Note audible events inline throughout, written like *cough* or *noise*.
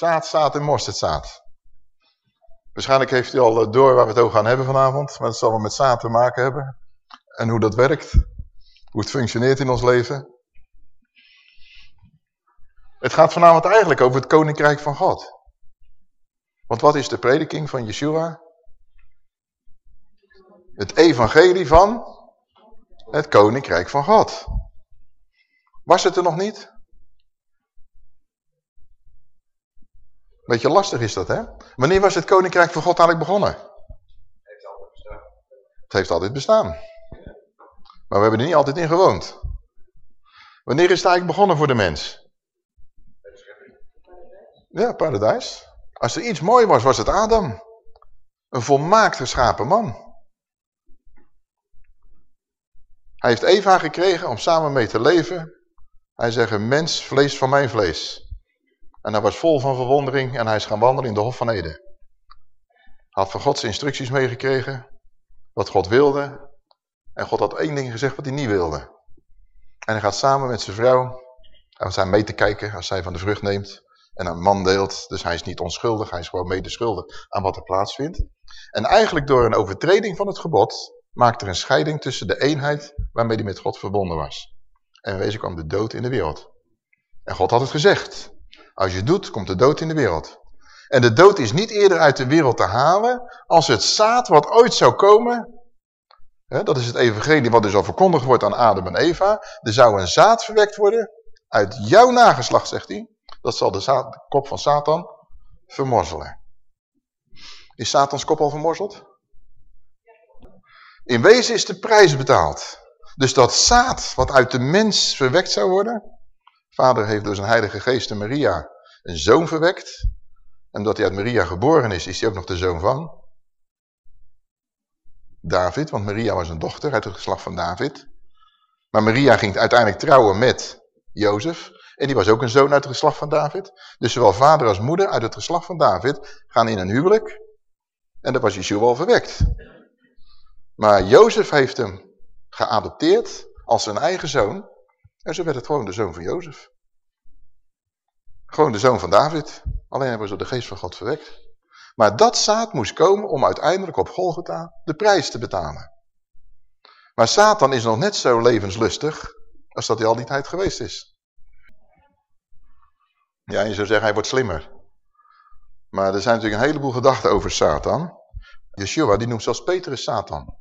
Zaad, zaad en mosterdzaad. Waarschijnlijk heeft u al eh, door waar we het over gaan hebben vanavond. Maar het zal wel met zaad te maken hebben. En hoe dat werkt. Hoe het functioneert in ons leven. Het gaat vanavond eigenlijk over het koninkrijk van God. Want wat is de prediking van Yeshua? Het evangelie van het koninkrijk van God. Was het er nog niet? Beetje lastig is dat, hè? Wanneer was het koninkrijk van God eigenlijk begonnen? Het heeft altijd bestaan. Maar we hebben er niet altijd in gewoond. Wanneer is het eigenlijk begonnen voor de mens? Ja, paradijs. Als er iets mooi was, was het Adam. Een volmaakt geschapen man. Hij heeft Eva gekregen om samen mee te leven. Hij zegt, mens, vlees van mijn vlees. En hij was vol van verwondering en hij is gaan wandelen in de Hof van Eden. Had van Gods instructies meegekregen, wat God wilde. En God had één ding gezegd wat hij niet wilde. En hij gaat samen met zijn vrouw, als hij mee te kijken, als zij van de vrucht neemt. En een man deelt, dus hij is niet onschuldig, hij is gewoon medeschuldig aan wat er plaatsvindt. En eigenlijk door een overtreding van het gebod maakt er een scheiding tussen de eenheid waarmee hij met God verbonden was. En wezen kwam de dood in de wereld. En God had het gezegd. Als je doet, komt de dood in de wereld. En de dood is niet eerder uit de wereld te halen als het zaad wat ooit zou komen. Hè, dat is het evangelie wat dus al verkondigd wordt aan Adam en Eva. Er zou een zaad verwekt worden uit jouw nageslacht, zegt hij. Dat zal de kop van Satan vermorzelen. Is Satans kop al vermorzeld? In wezen is de prijs betaald. Dus dat zaad wat uit de mens verwekt zou worden. Vader heeft door zijn heilige geest en Maria een zoon verwekt. En omdat hij uit Maria geboren is, is hij ook nog de zoon van David. Want Maria was een dochter uit het geslacht van David. Maar Maria ging uiteindelijk trouwen met Jozef. En die was ook een zoon uit het geslacht van David. Dus zowel vader als moeder uit het geslacht van David gaan in een huwelijk. En dat was Yeshua al verwekt. Maar Jozef heeft hem geadopteerd als zijn eigen zoon. En zo werd het gewoon de zoon van Jozef. Gewoon de zoon van David. Alleen hebben ze de geest van God verwekt. Maar dat zaad moest komen om uiteindelijk op Golgotha de prijs te betalen. Maar Satan is nog net zo levenslustig als dat hij al die tijd geweest is. Ja, je zou zeggen hij wordt slimmer. Maar er zijn natuurlijk een heleboel gedachten over Satan. Yeshua die noemt zelfs Petrus Satan.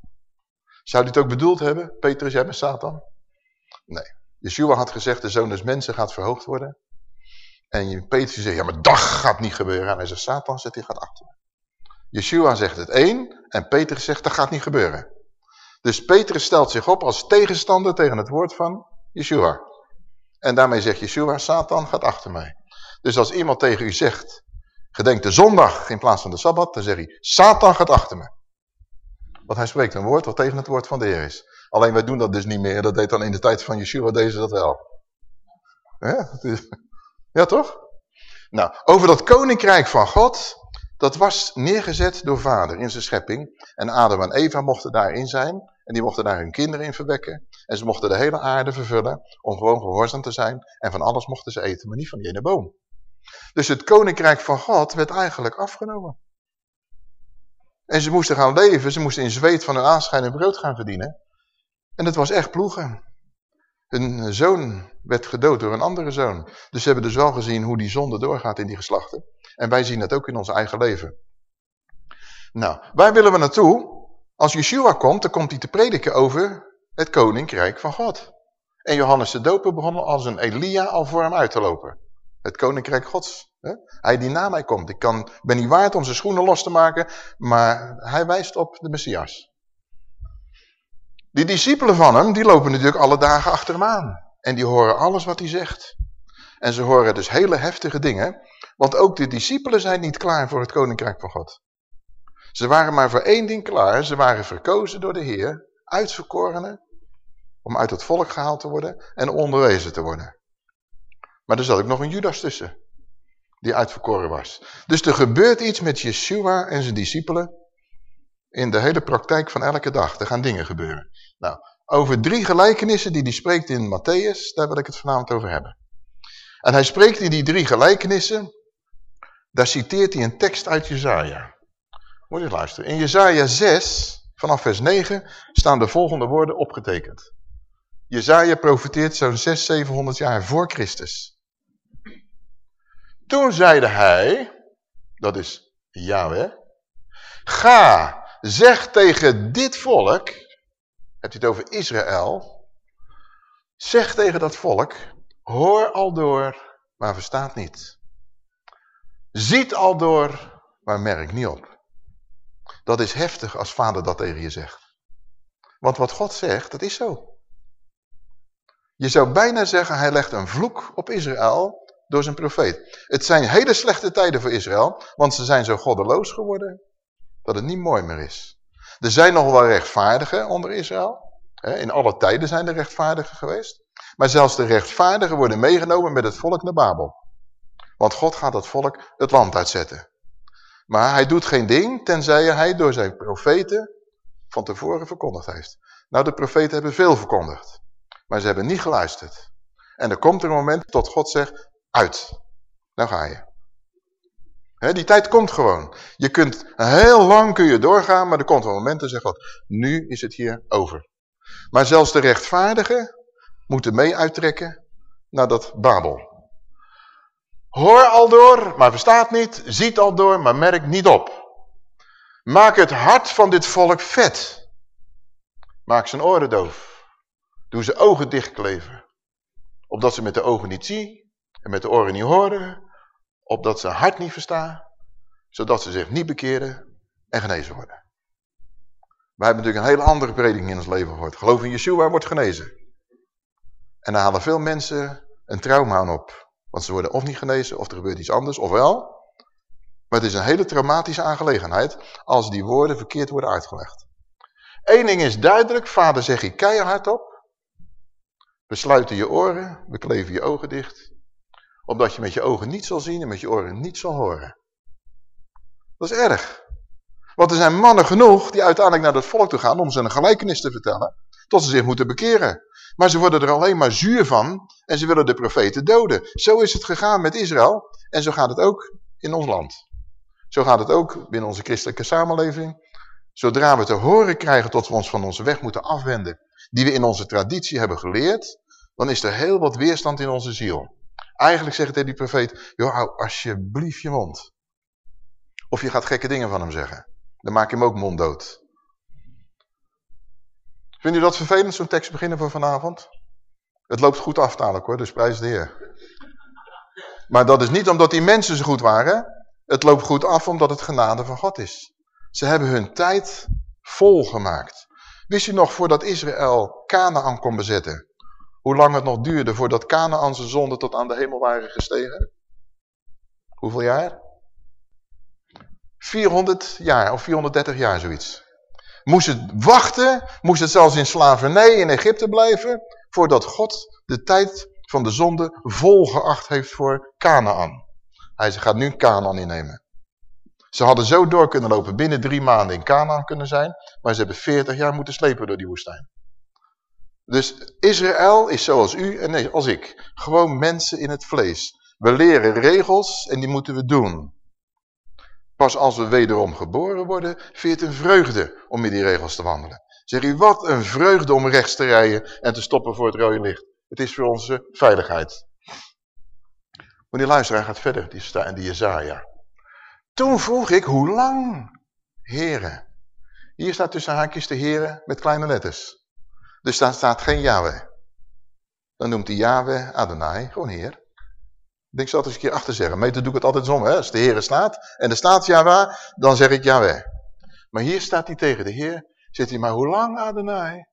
Zou het ook bedoeld hebben? Petrus, jij bent Satan? Nee. Yeshua had gezegd, de zoon des mensen gaat verhoogd worden. En Petrus zegt, ja, maar dat gaat niet gebeuren. En hij zegt, Satan zegt, die gaat achter me. Yeshua zegt het één en Petrus zegt, dat gaat niet gebeuren. Dus Petrus stelt zich op als tegenstander tegen het woord van Yeshua. En daarmee zegt Yeshua, Satan gaat achter mij. Dus als iemand tegen u zegt, gedenk de zondag in plaats van de Sabbat, dan zegt hij, Satan gaat achter me. Want hij spreekt een woord wat tegen het woord van de Heer is. Alleen wij doen dat dus niet meer. Dat deed dan in de tijd van Yeshua, deze dat wel. Ja, ja toch? Nou, over dat koninkrijk van God, dat was neergezet door vader in zijn schepping. En Adam en Eva mochten daarin zijn. En die mochten daar hun kinderen in verwekken. En ze mochten de hele aarde vervullen om gewoon gehoorzaam te zijn. En van alles mochten ze eten, maar niet van die ene boom. Dus het koninkrijk van God werd eigenlijk afgenomen. En ze moesten gaan leven, ze moesten in zweet van hun aanschijn en brood gaan verdienen. En het was echt ploegen. Hun zoon werd gedood door een andere zoon. Dus ze hebben dus wel gezien hoe die zonde doorgaat in die geslachten. En wij zien dat ook in ons eigen leven. Nou, waar willen we naartoe? Als Yeshua komt, dan komt hij te prediken over het koninkrijk van God. En Johannes de Doper begon als een Elia al voor hem uit te lopen. Het koninkrijk gods. Hè? Hij die na mij komt. Ik kan, ben niet waard om zijn schoenen los te maken, maar hij wijst op de Messias. Die discipelen van hem, die lopen natuurlijk alle dagen achter hem aan. En die horen alles wat hij zegt. En ze horen dus hele heftige dingen. Want ook de discipelen zijn niet klaar voor het koninkrijk van God. Ze waren maar voor één ding klaar. Ze waren verkozen door de Heer, uitverkorenen, om uit het volk gehaald te worden en onderwezen te worden. Maar er zat ook nog een Judas tussen, die uitverkoren was. Dus er gebeurt iets met Yeshua en zijn discipelen in de hele praktijk van elke dag. Er gaan dingen gebeuren. Nou, over drie gelijkenissen die hij spreekt in Matthäus, daar wil ik het vanavond over hebben. En hij spreekt in die drie gelijkenissen Daar citeert hij een tekst uit Jezaja. Moet je luisteren. In Jezaja 6, vanaf vers 9, staan de volgende woorden opgetekend. Jezaja profeteert zo'n 600, 700 jaar voor Christus. Toen zeide hij, dat is Yahweh, ga, zeg tegen dit volk, hebt hij het over Israël, zeg tegen dat volk, hoor al door, maar verstaat niet. Ziet al door, maar merk niet op. Dat is heftig als vader dat tegen je zegt. Want wat God zegt, dat is zo. Je zou bijna zeggen, hij legt een vloek op Israël door zijn profeet. Het zijn hele slechte tijden voor Israël, want ze zijn zo goddeloos geworden dat het niet mooi meer is. Er zijn nog wel rechtvaardigen onder Israël. In alle tijden zijn er rechtvaardigen geweest. Maar zelfs de rechtvaardigen worden meegenomen met het volk naar Babel. Want God gaat dat volk het land uitzetten. Maar hij doet geen ding, tenzij hij door zijn profeten van tevoren verkondigd heeft. Nou, de profeten hebben veel verkondigd. Maar ze hebben niet geluisterd. En er komt een moment tot God zegt, uit. Nou ga je. Die tijd komt gewoon. Je kunt heel lang kun je doorgaan, maar er komt een moment en zegt God, nu is het hier over. Maar zelfs de rechtvaardigen moeten mee uittrekken naar dat Babel. Hoor al door, maar verstaat niet. Ziet al door, maar merkt niet op. Maak het hart van dit volk vet. Maak zijn oren doof. Doe ze ogen dichtkleven. Opdat ze met de ogen niet zien en met de oren niet horen. Opdat ze hart niet verstaan. Zodat ze zich niet bekeren en genezen worden. Wij hebben natuurlijk een hele andere prediking in ons leven gehoord. Geloof in Yeshua wordt genezen. En daar halen veel mensen een trauma aan op. Want ze worden of niet genezen, of er gebeurt iets anders, of wel. Maar het is een hele traumatische aangelegenheid als die woorden verkeerd worden uitgelegd. Eén ding is duidelijk, vader zeg je keihard op. We sluiten je oren, we kleven je ogen dicht. Opdat je met je ogen niet zal zien en met je oren niet zal horen. Dat is erg. Want er zijn mannen genoeg die uiteindelijk naar het volk toe gaan om ze een gelijkenis te vertellen. Tot ze zich moeten bekeren. Maar ze worden er alleen maar zuur van en ze willen de profeten doden. Zo is het gegaan met Israël en zo gaat het ook in ons land. Zo gaat het ook binnen onze christelijke samenleving. Zodra we te horen krijgen tot we ons van onze weg moeten afwenden, die we in onze traditie hebben geleerd, dan is er heel wat weerstand in onze ziel. Eigenlijk zegt tegen die profeet, joh, hou alsjeblieft je mond. Of je gaat gekke dingen van hem zeggen. Dan maak je hem ook monddood. Vindt u dat vervelend, zo'n tekst beginnen voor vanavond? Het loopt goed af dadelijk hoor, dus prijs de Heer. Maar dat is niet omdat die mensen zo goed waren. Het loopt goed af omdat het genade van God is. Ze hebben hun tijd volgemaakt. Wist u nog voordat Israël Canaan kon bezetten? Hoe lang het nog duurde voordat Canaan zijn zonde tot aan de hemel waren gestegen? Hoeveel jaar? 400 jaar of 430 jaar zoiets. Moest het wachten, moest het zelfs in slavernij in Egypte blijven, voordat God de tijd van de zonde volgeacht heeft voor Canaan. Hij gaat nu Canaan innemen. Ze hadden zo door kunnen lopen, binnen drie maanden in Canaan kunnen zijn, maar ze hebben 40 jaar moeten slepen door die woestijn. Dus Israël is zoals u en als ik, gewoon mensen in het vlees. We leren regels en die moeten we doen. Pas als we wederom geboren worden, vind je het een vreugde om in die regels te wandelen. Zeg je, wat een vreugde om rechts te rijden en te stoppen voor het rode licht. Het is voor onze veiligheid. Maar die luisteraar gaat verder, die, in die Jezaja. Toen vroeg ik, hoe lang, heren? Hier staat tussen haakjes de heren met kleine letters. Dus daar staat geen Yahweh. Dan noemt hij Yahweh Adonai, gewoon heer. Ik denk, zal het eens een keer achter zeggen. Meter doe ik het altijd om. Hè? Als de Heer staat en er staat Yahweh, dan zeg ik Yahweh. Maar hier staat hij tegen de Heer. Zegt hij, maar hoe lang Adonai?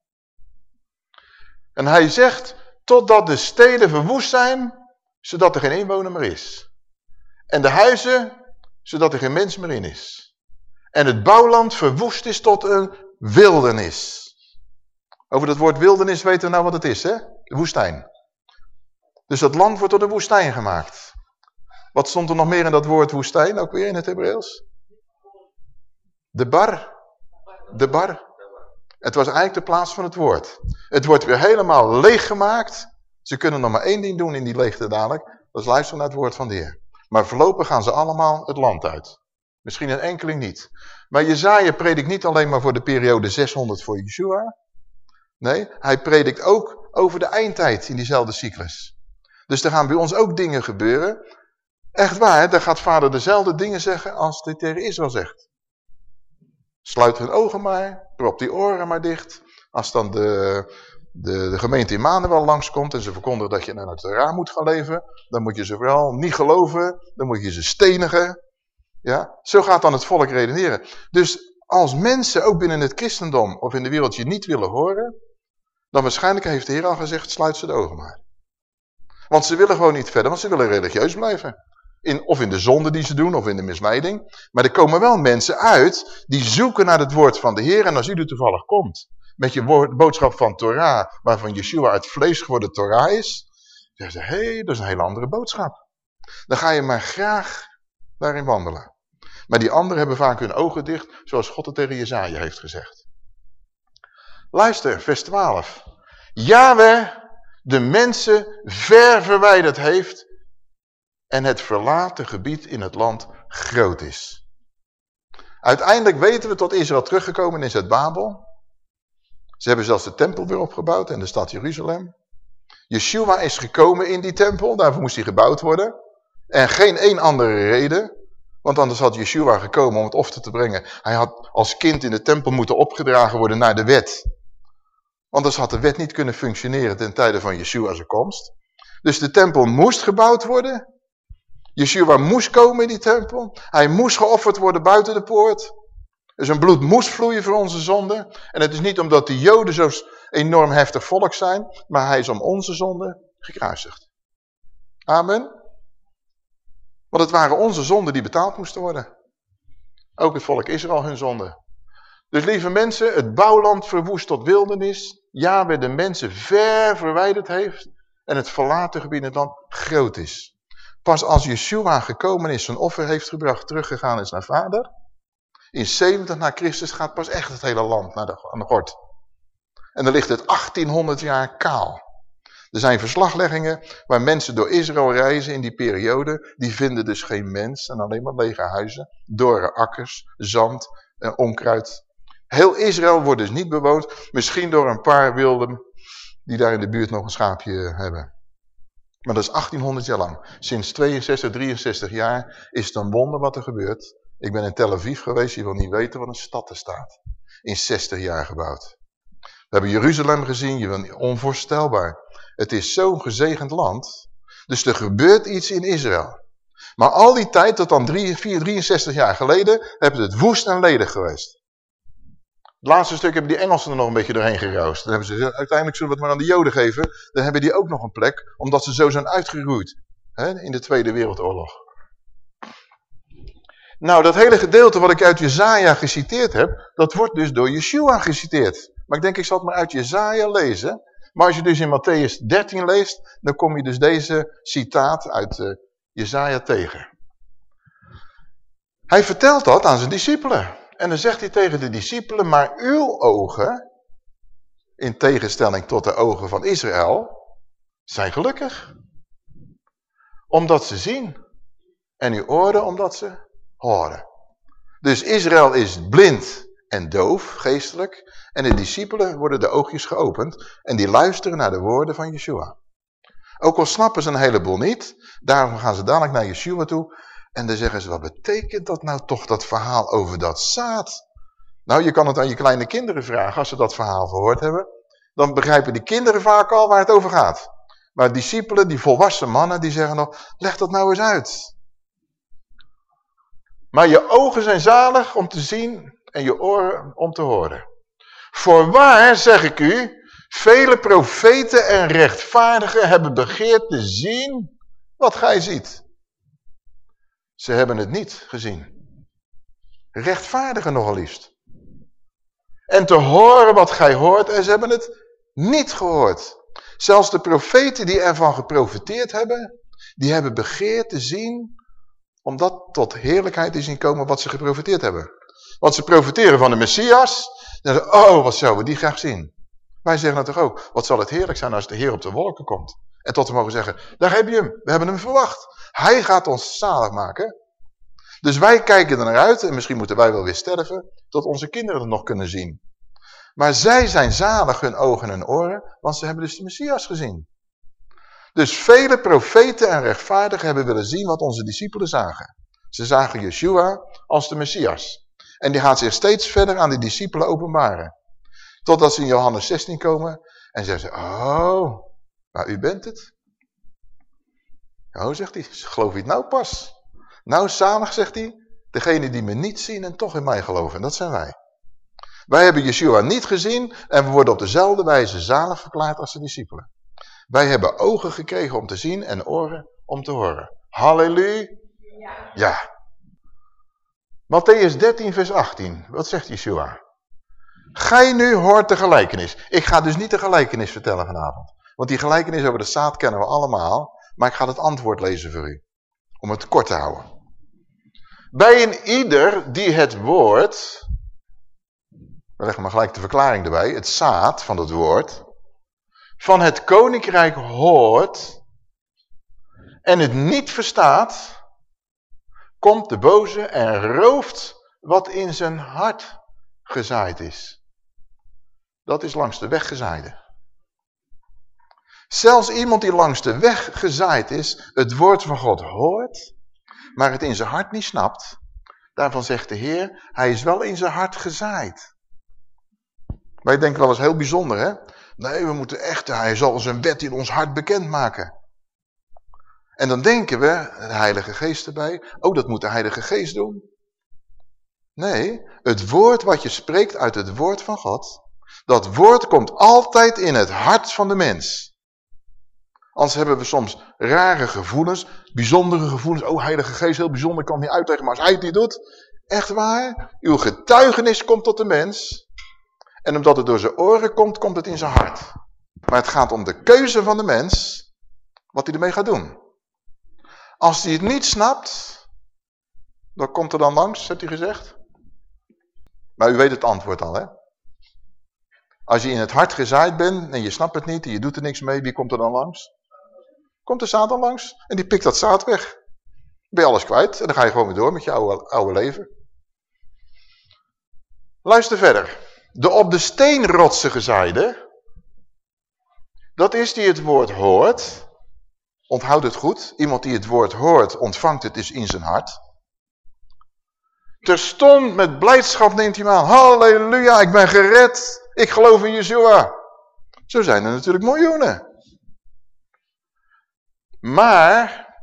En hij zegt, totdat de steden verwoest zijn, zodat er geen inwoner meer is. En de huizen, zodat er geen mens meer in is. En het bouwland verwoest is tot een wildernis. Over dat woord wildernis weten we nou wat het is, hè? Woestijn. Dus dat land wordt tot een woestijn gemaakt. Wat stond er nog meer in dat woord woestijn, ook weer in het Hebreeuws? De bar. De bar. Het was eigenlijk de plaats van het woord. Het wordt weer helemaal leeggemaakt. Ze kunnen nog maar één ding doen in die leegte dadelijk. Dat is luisteren naar het woord van de Heer. Maar voorlopig gaan ze allemaal het land uit. Misschien een enkeling niet. Maar Jezaja predikt niet alleen maar voor de periode 600 voor Yeshua. Nee, hij predikt ook over de eindtijd in diezelfde cyclus. Dus er gaan bij ons ook dingen gebeuren. Echt waar, daar gaat vader dezelfde dingen zeggen als hij tegen Israël zegt. Sluit hun ogen maar, prop die oren maar dicht. Als dan de, de, de gemeente in Manuel langskomt en ze verkondigen dat je naar het raam moet gaan leven, dan moet je ze vooral niet geloven, dan moet je ze stenigen. Ja? Zo gaat dan het volk redeneren. Dus als mensen ook binnen het christendom of in de wereld je niet willen horen, dan waarschijnlijk heeft de Heer al gezegd, sluit ze de ogen maar. Want ze willen gewoon niet verder, want ze willen religieus blijven. In, of in de zonde die ze doen, of in de misleiding. Maar er komen wel mensen uit die zoeken naar het woord van de Heer. En als u er toevallig komt met je woord, boodschap van Torah, waarvan Yeshua het vlees geworden Torah is, zeggen ze, hé, hey, dat is een hele andere boodschap. Dan ga je maar graag daarin wandelen. Maar die anderen hebben vaak hun ogen dicht, zoals God het tegen Jezaja heeft gezegd. Luister, vers 12. Yahweh de mensen ver verwijderd heeft en het verlaten gebied in het land groot is. Uiteindelijk weten we tot Israël teruggekomen is uit Babel. Ze hebben zelfs de tempel weer opgebouwd en de stad Jeruzalem. Yeshua is gekomen in die tempel, daarvoor moest hij gebouwd worden. En geen één andere reden, want anders had Yeshua gekomen om het offer te brengen. Hij had als kind in de tempel moeten opgedragen worden naar de wet. Anders had de wet niet kunnen functioneren ten tijde van Yeshua's komst. Dus de tempel moest gebouwd worden. Yeshua moest komen in die tempel. Hij moest geofferd worden buiten de poort. Dus zijn bloed moest vloeien voor onze zonde. En het is niet omdat de joden zo enorm heftig volk zijn, maar hij is om onze zonde gekruisigd. Amen. Want het waren onze zonden die betaald moesten worden. Ook het volk Israël hun zonde. Dus lieve mensen, het bouwland verwoest tot wildernis. Yahweh de mensen ver verwijderd heeft. En het verlaten gebied het land groot is. Pas als Yeshua gekomen is, zijn offer heeft gebracht, teruggegaan is naar vader. In 70 na Christus gaat pas echt het hele land naar de, aan. En dan ligt het 1800 jaar kaal. Er zijn verslagleggingen waar mensen door Israël reizen in die periode. Die vinden dus geen mens en alleen maar lege huizen, dorre akkers, zand en onkruid. Heel Israël wordt dus niet bewoond. Misschien door een paar wilden die daar in de buurt nog een schaapje hebben. Maar dat is 1800 jaar lang. Sinds 62, 63 jaar is het een wonder wat er gebeurt. Ik ben in Tel Aviv geweest, je wil niet weten wat een stad er staat. In 60 jaar gebouwd. We hebben Jeruzalem gezien, je wil onvoorstelbaar. Het is zo'n gezegend land. Dus er gebeurt iets in Israël. Maar al die tijd, tot dan 3, 4, 63 jaar geleden, hebben het woest en ledig geweest. Het laatste stuk hebben die Engelsen er nog een beetje doorheen geroost. Dan hebben ze uiteindelijk zullen we het maar aan de Joden geven. Dan hebben die ook nog een plek, omdat ze zo zijn uitgeroeid hè, in de Tweede Wereldoorlog. Nou, dat hele gedeelte wat ik uit Jezaja geciteerd heb, dat wordt dus door Yeshua geciteerd. Maar ik denk, ik zal het maar uit Jezaja lezen. Maar als je dus in Matthäus 13 leest, dan kom je dus deze citaat uit uh, tegen. Hij vertelt dat aan zijn discipelen. En dan zegt hij tegen de discipelen, maar uw ogen, in tegenstelling tot de ogen van Israël, zijn gelukkig. Omdat ze zien. En uw oren omdat ze horen. Dus Israël is blind en doof, geestelijk. En de discipelen worden de oogjes geopend. En die luisteren naar de woorden van Yeshua. Ook al snappen ze een heleboel niet. Daarom gaan ze dadelijk naar Yeshua toe. En dan zeggen ze, wat betekent dat nou toch, dat verhaal over dat zaad? Nou, je kan het aan je kleine kinderen vragen als ze dat verhaal gehoord hebben. Dan begrijpen die kinderen vaak al waar het over gaat. Maar discipelen, die volwassen mannen, die zeggen nog, leg dat nou eens uit. Maar je ogen zijn zalig om te zien en je oren om te horen. Voorwaar, zeg ik u, vele profeten en rechtvaardigen hebben begeerd te zien wat gij ziet. Ze hebben het niet gezien. Rechtvaardigen nogal liefst. En te horen wat gij hoort en ze hebben het niet gehoord. Zelfs de profeten die ervan geprofiteerd hebben, die hebben begeerd te zien, omdat tot heerlijkheid is zien komen wat ze geprofiteerd hebben. Want ze profiteren van de Messias, dan zeggen oh wat zouden we die graag zien. Wij zeggen het toch ook, wat zal het heerlijk zijn als de Heer op de wolken komt. En tot we mogen zeggen, daar heb je hem, we hebben hem verwacht. Hij gaat ons zalig maken. Dus wij kijken er naar uit, en misschien moeten wij wel weer sterven, tot onze kinderen het nog kunnen zien. Maar zij zijn zalig, hun ogen en oren, want ze hebben dus de Messias gezien. Dus vele profeten en rechtvaardigen hebben willen zien wat onze discipelen zagen. Ze zagen Yeshua als de Messias. En die gaat zich steeds verder aan de discipelen openbaren. Totdat ze in Johannes 16 komen en zeggen ze, oh, maar u bent het. Oh, zegt hij, geloof je het nou pas? Nou, zalig, zegt hij, degene die me niet zien en toch in mij geloven. En dat zijn wij. Wij hebben Yeshua niet gezien en we worden op dezelfde wijze zalig verklaard als de discipelen. Wij hebben ogen gekregen om te zien en oren om te horen. Halleluja. Ja. Matthäus 13 vers 18. Wat zegt Yeshua? Gij nu hoort de gelijkenis. Ik ga dus niet de gelijkenis vertellen vanavond. Want die gelijkenis over de zaad kennen we allemaal. Maar ik ga het antwoord lezen voor u. Om het kort te houden. Bij een ieder die het woord... We leggen maar gelijk de verklaring erbij. Het zaad van het woord van het koninkrijk hoort en het niet verstaat, komt de boze en rooft wat in zijn hart gezaaid is. Dat is langs de weg gezaaide. Zelfs iemand die langs de weg gezaaid is, het woord van God hoort, maar het in zijn hart niet snapt, daarvan zegt de Heer, hij is wel in zijn hart gezaaid. Wij denken wel eens heel bijzonder, hè? Nee, we moeten echt, hij zal zijn wet in ons hart bekendmaken. En dan denken we, de Heilige Geest erbij, oh dat moet de Heilige Geest doen. Nee, het woord wat je spreekt uit het woord van God, dat woord komt altijd in het hart van de mens. Anders hebben we soms rare gevoelens, bijzondere gevoelens. Oh, Heilige Geest, heel bijzonder, ik kan niet uitleggen, maar als hij het niet doet, echt waar, uw getuigenis komt tot de mens. En omdat het door zijn oren komt, komt het in zijn hart. Maar het gaat om de keuze van de mens, wat hij ermee gaat doen. Als hij het niet snapt, dan komt er dan langs, hebt hij gezegd. Maar u weet het antwoord al, hè? Als je in het hart gezaaid bent en je snapt het niet en je doet er niks mee, wie komt er dan langs? Komt de Satan langs en die pikt dat zaad weg. Ben je alles kwijt en dan ga je gewoon weer door met je oude, oude leven. Luister verder. De op de steenrotsen gezaaide, dat is die het woord hoort. Onthoud het goed. Iemand die het woord hoort, ontvangt het dus in zijn hart. Terstond met blijdschap neemt hij aan. Halleluja, ik ben gered. Ik geloof in Yeshua. Zo zijn er natuurlijk miljoenen. Maar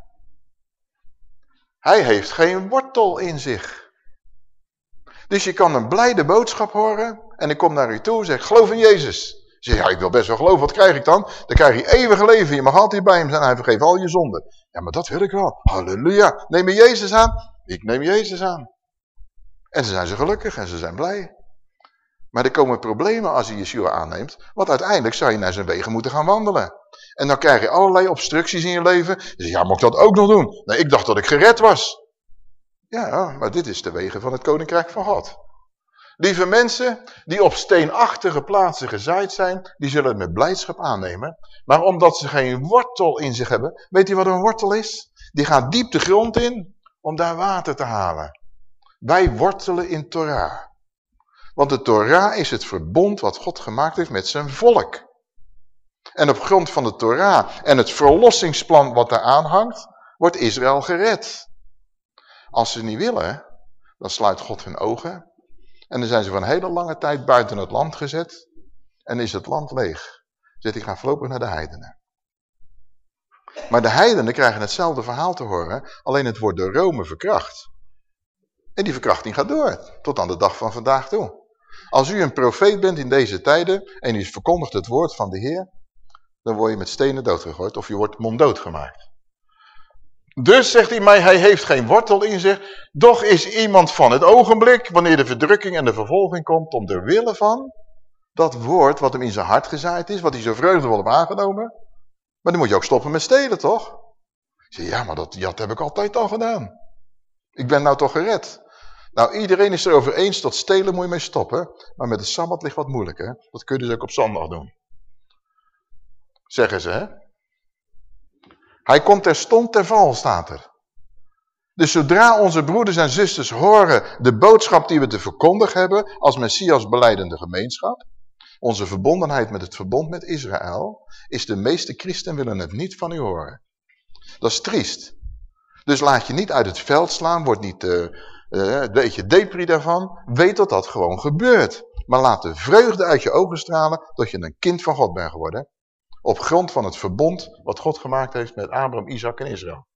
hij heeft geen wortel in zich. Dus je kan een blijde boodschap horen en ik kom naar u toe en zeg, geloof in Jezus. Zeg, ja, ik wil best wel geloven, wat krijg ik dan? Dan krijg je eeuwige leven, je mag altijd bij hem zijn, hij vergeeft al je zonden. Ja, maar dat wil ik wel. Halleluja, neem je Jezus aan? Ik neem Jezus aan. En ze zijn ze gelukkig en ze zijn blij. Maar er komen problemen als je Yeshua aanneemt, want uiteindelijk zou je naar zijn wegen moeten gaan wandelen. En dan krijg je allerlei obstructies in je leven. Je zegt, ja, mag ik dat ook nog doen? Nee, ik dacht dat ik gered was. Ja, maar dit is de wegen van het koninkrijk van God. Lieve mensen die op steenachtige plaatsen gezaaid zijn, die zullen het met blijdschap aannemen. Maar omdat ze geen wortel in zich hebben, weet u wat een wortel is? Die gaat diep de grond in om daar water te halen. Wij wortelen in Torah. Want de Torah is het verbond wat God gemaakt heeft met zijn volk. En op grond van de Torah en het verlossingsplan wat daar aanhangt, wordt Israël gered. Als ze niet willen, dan sluit God hun ogen. En dan zijn ze voor een hele lange tijd buiten het land gezet. En is het land leeg. Zet ik ga voorlopig naar de heidenen. Maar de heidenen krijgen hetzelfde verhaal te horen. Alleen het wordt door Rome verkracht. En die verkrachting gaat door. Tot aan de dag van vandaag toe. Als u een profeet bent in deze tijden. En u verkondigt het woord van de Heer. Dan word je met stenen doodgegooid. Of je wordt monddood gemaakt. Dus, zegt hij mij, hij heeft geen wortel in zich. Doch is iemand van het ogenblik, wanneer de verdrukking en de vervolging komt, om de willen van dat woord wat hem in zijn hart gezaaid is, wat hij zo vreugdevol heeft aangenomen. Maar dan moet je ook stoppen met stelen, toch? Ik zeg, ja, maar dat, dat heb ik altijd al gedaan. Ik ben nou toch gered. Nou, iedereen is erover eens dat stelen moet je mee stoppen. Maar met de Sabbat ligt wat moeilijker. Dat kun je dus ook op zondag doen. zeggen ze. Hè? Hij komt terstond ter val, staat er. Dus zodra onze broeders en zusters horen de boodschap die we te verkondigen hebben als Messias beleidende gemeenschap, onze verbondenheid met het verbond met Israël, is de meeste christen willen het niet van u horen. Dat is triest. Dus laat je niet uit het veld slaan, word niet uh, uh, een beetje depri daarvan. Weet dat dat gewoon gebeurt. Maar laat de vreugde uit je ogen stralen dat je een kind van God bent geworden. Op grond van het verbond wat God gemaakt heeft met Abraham, Isaac en Israël.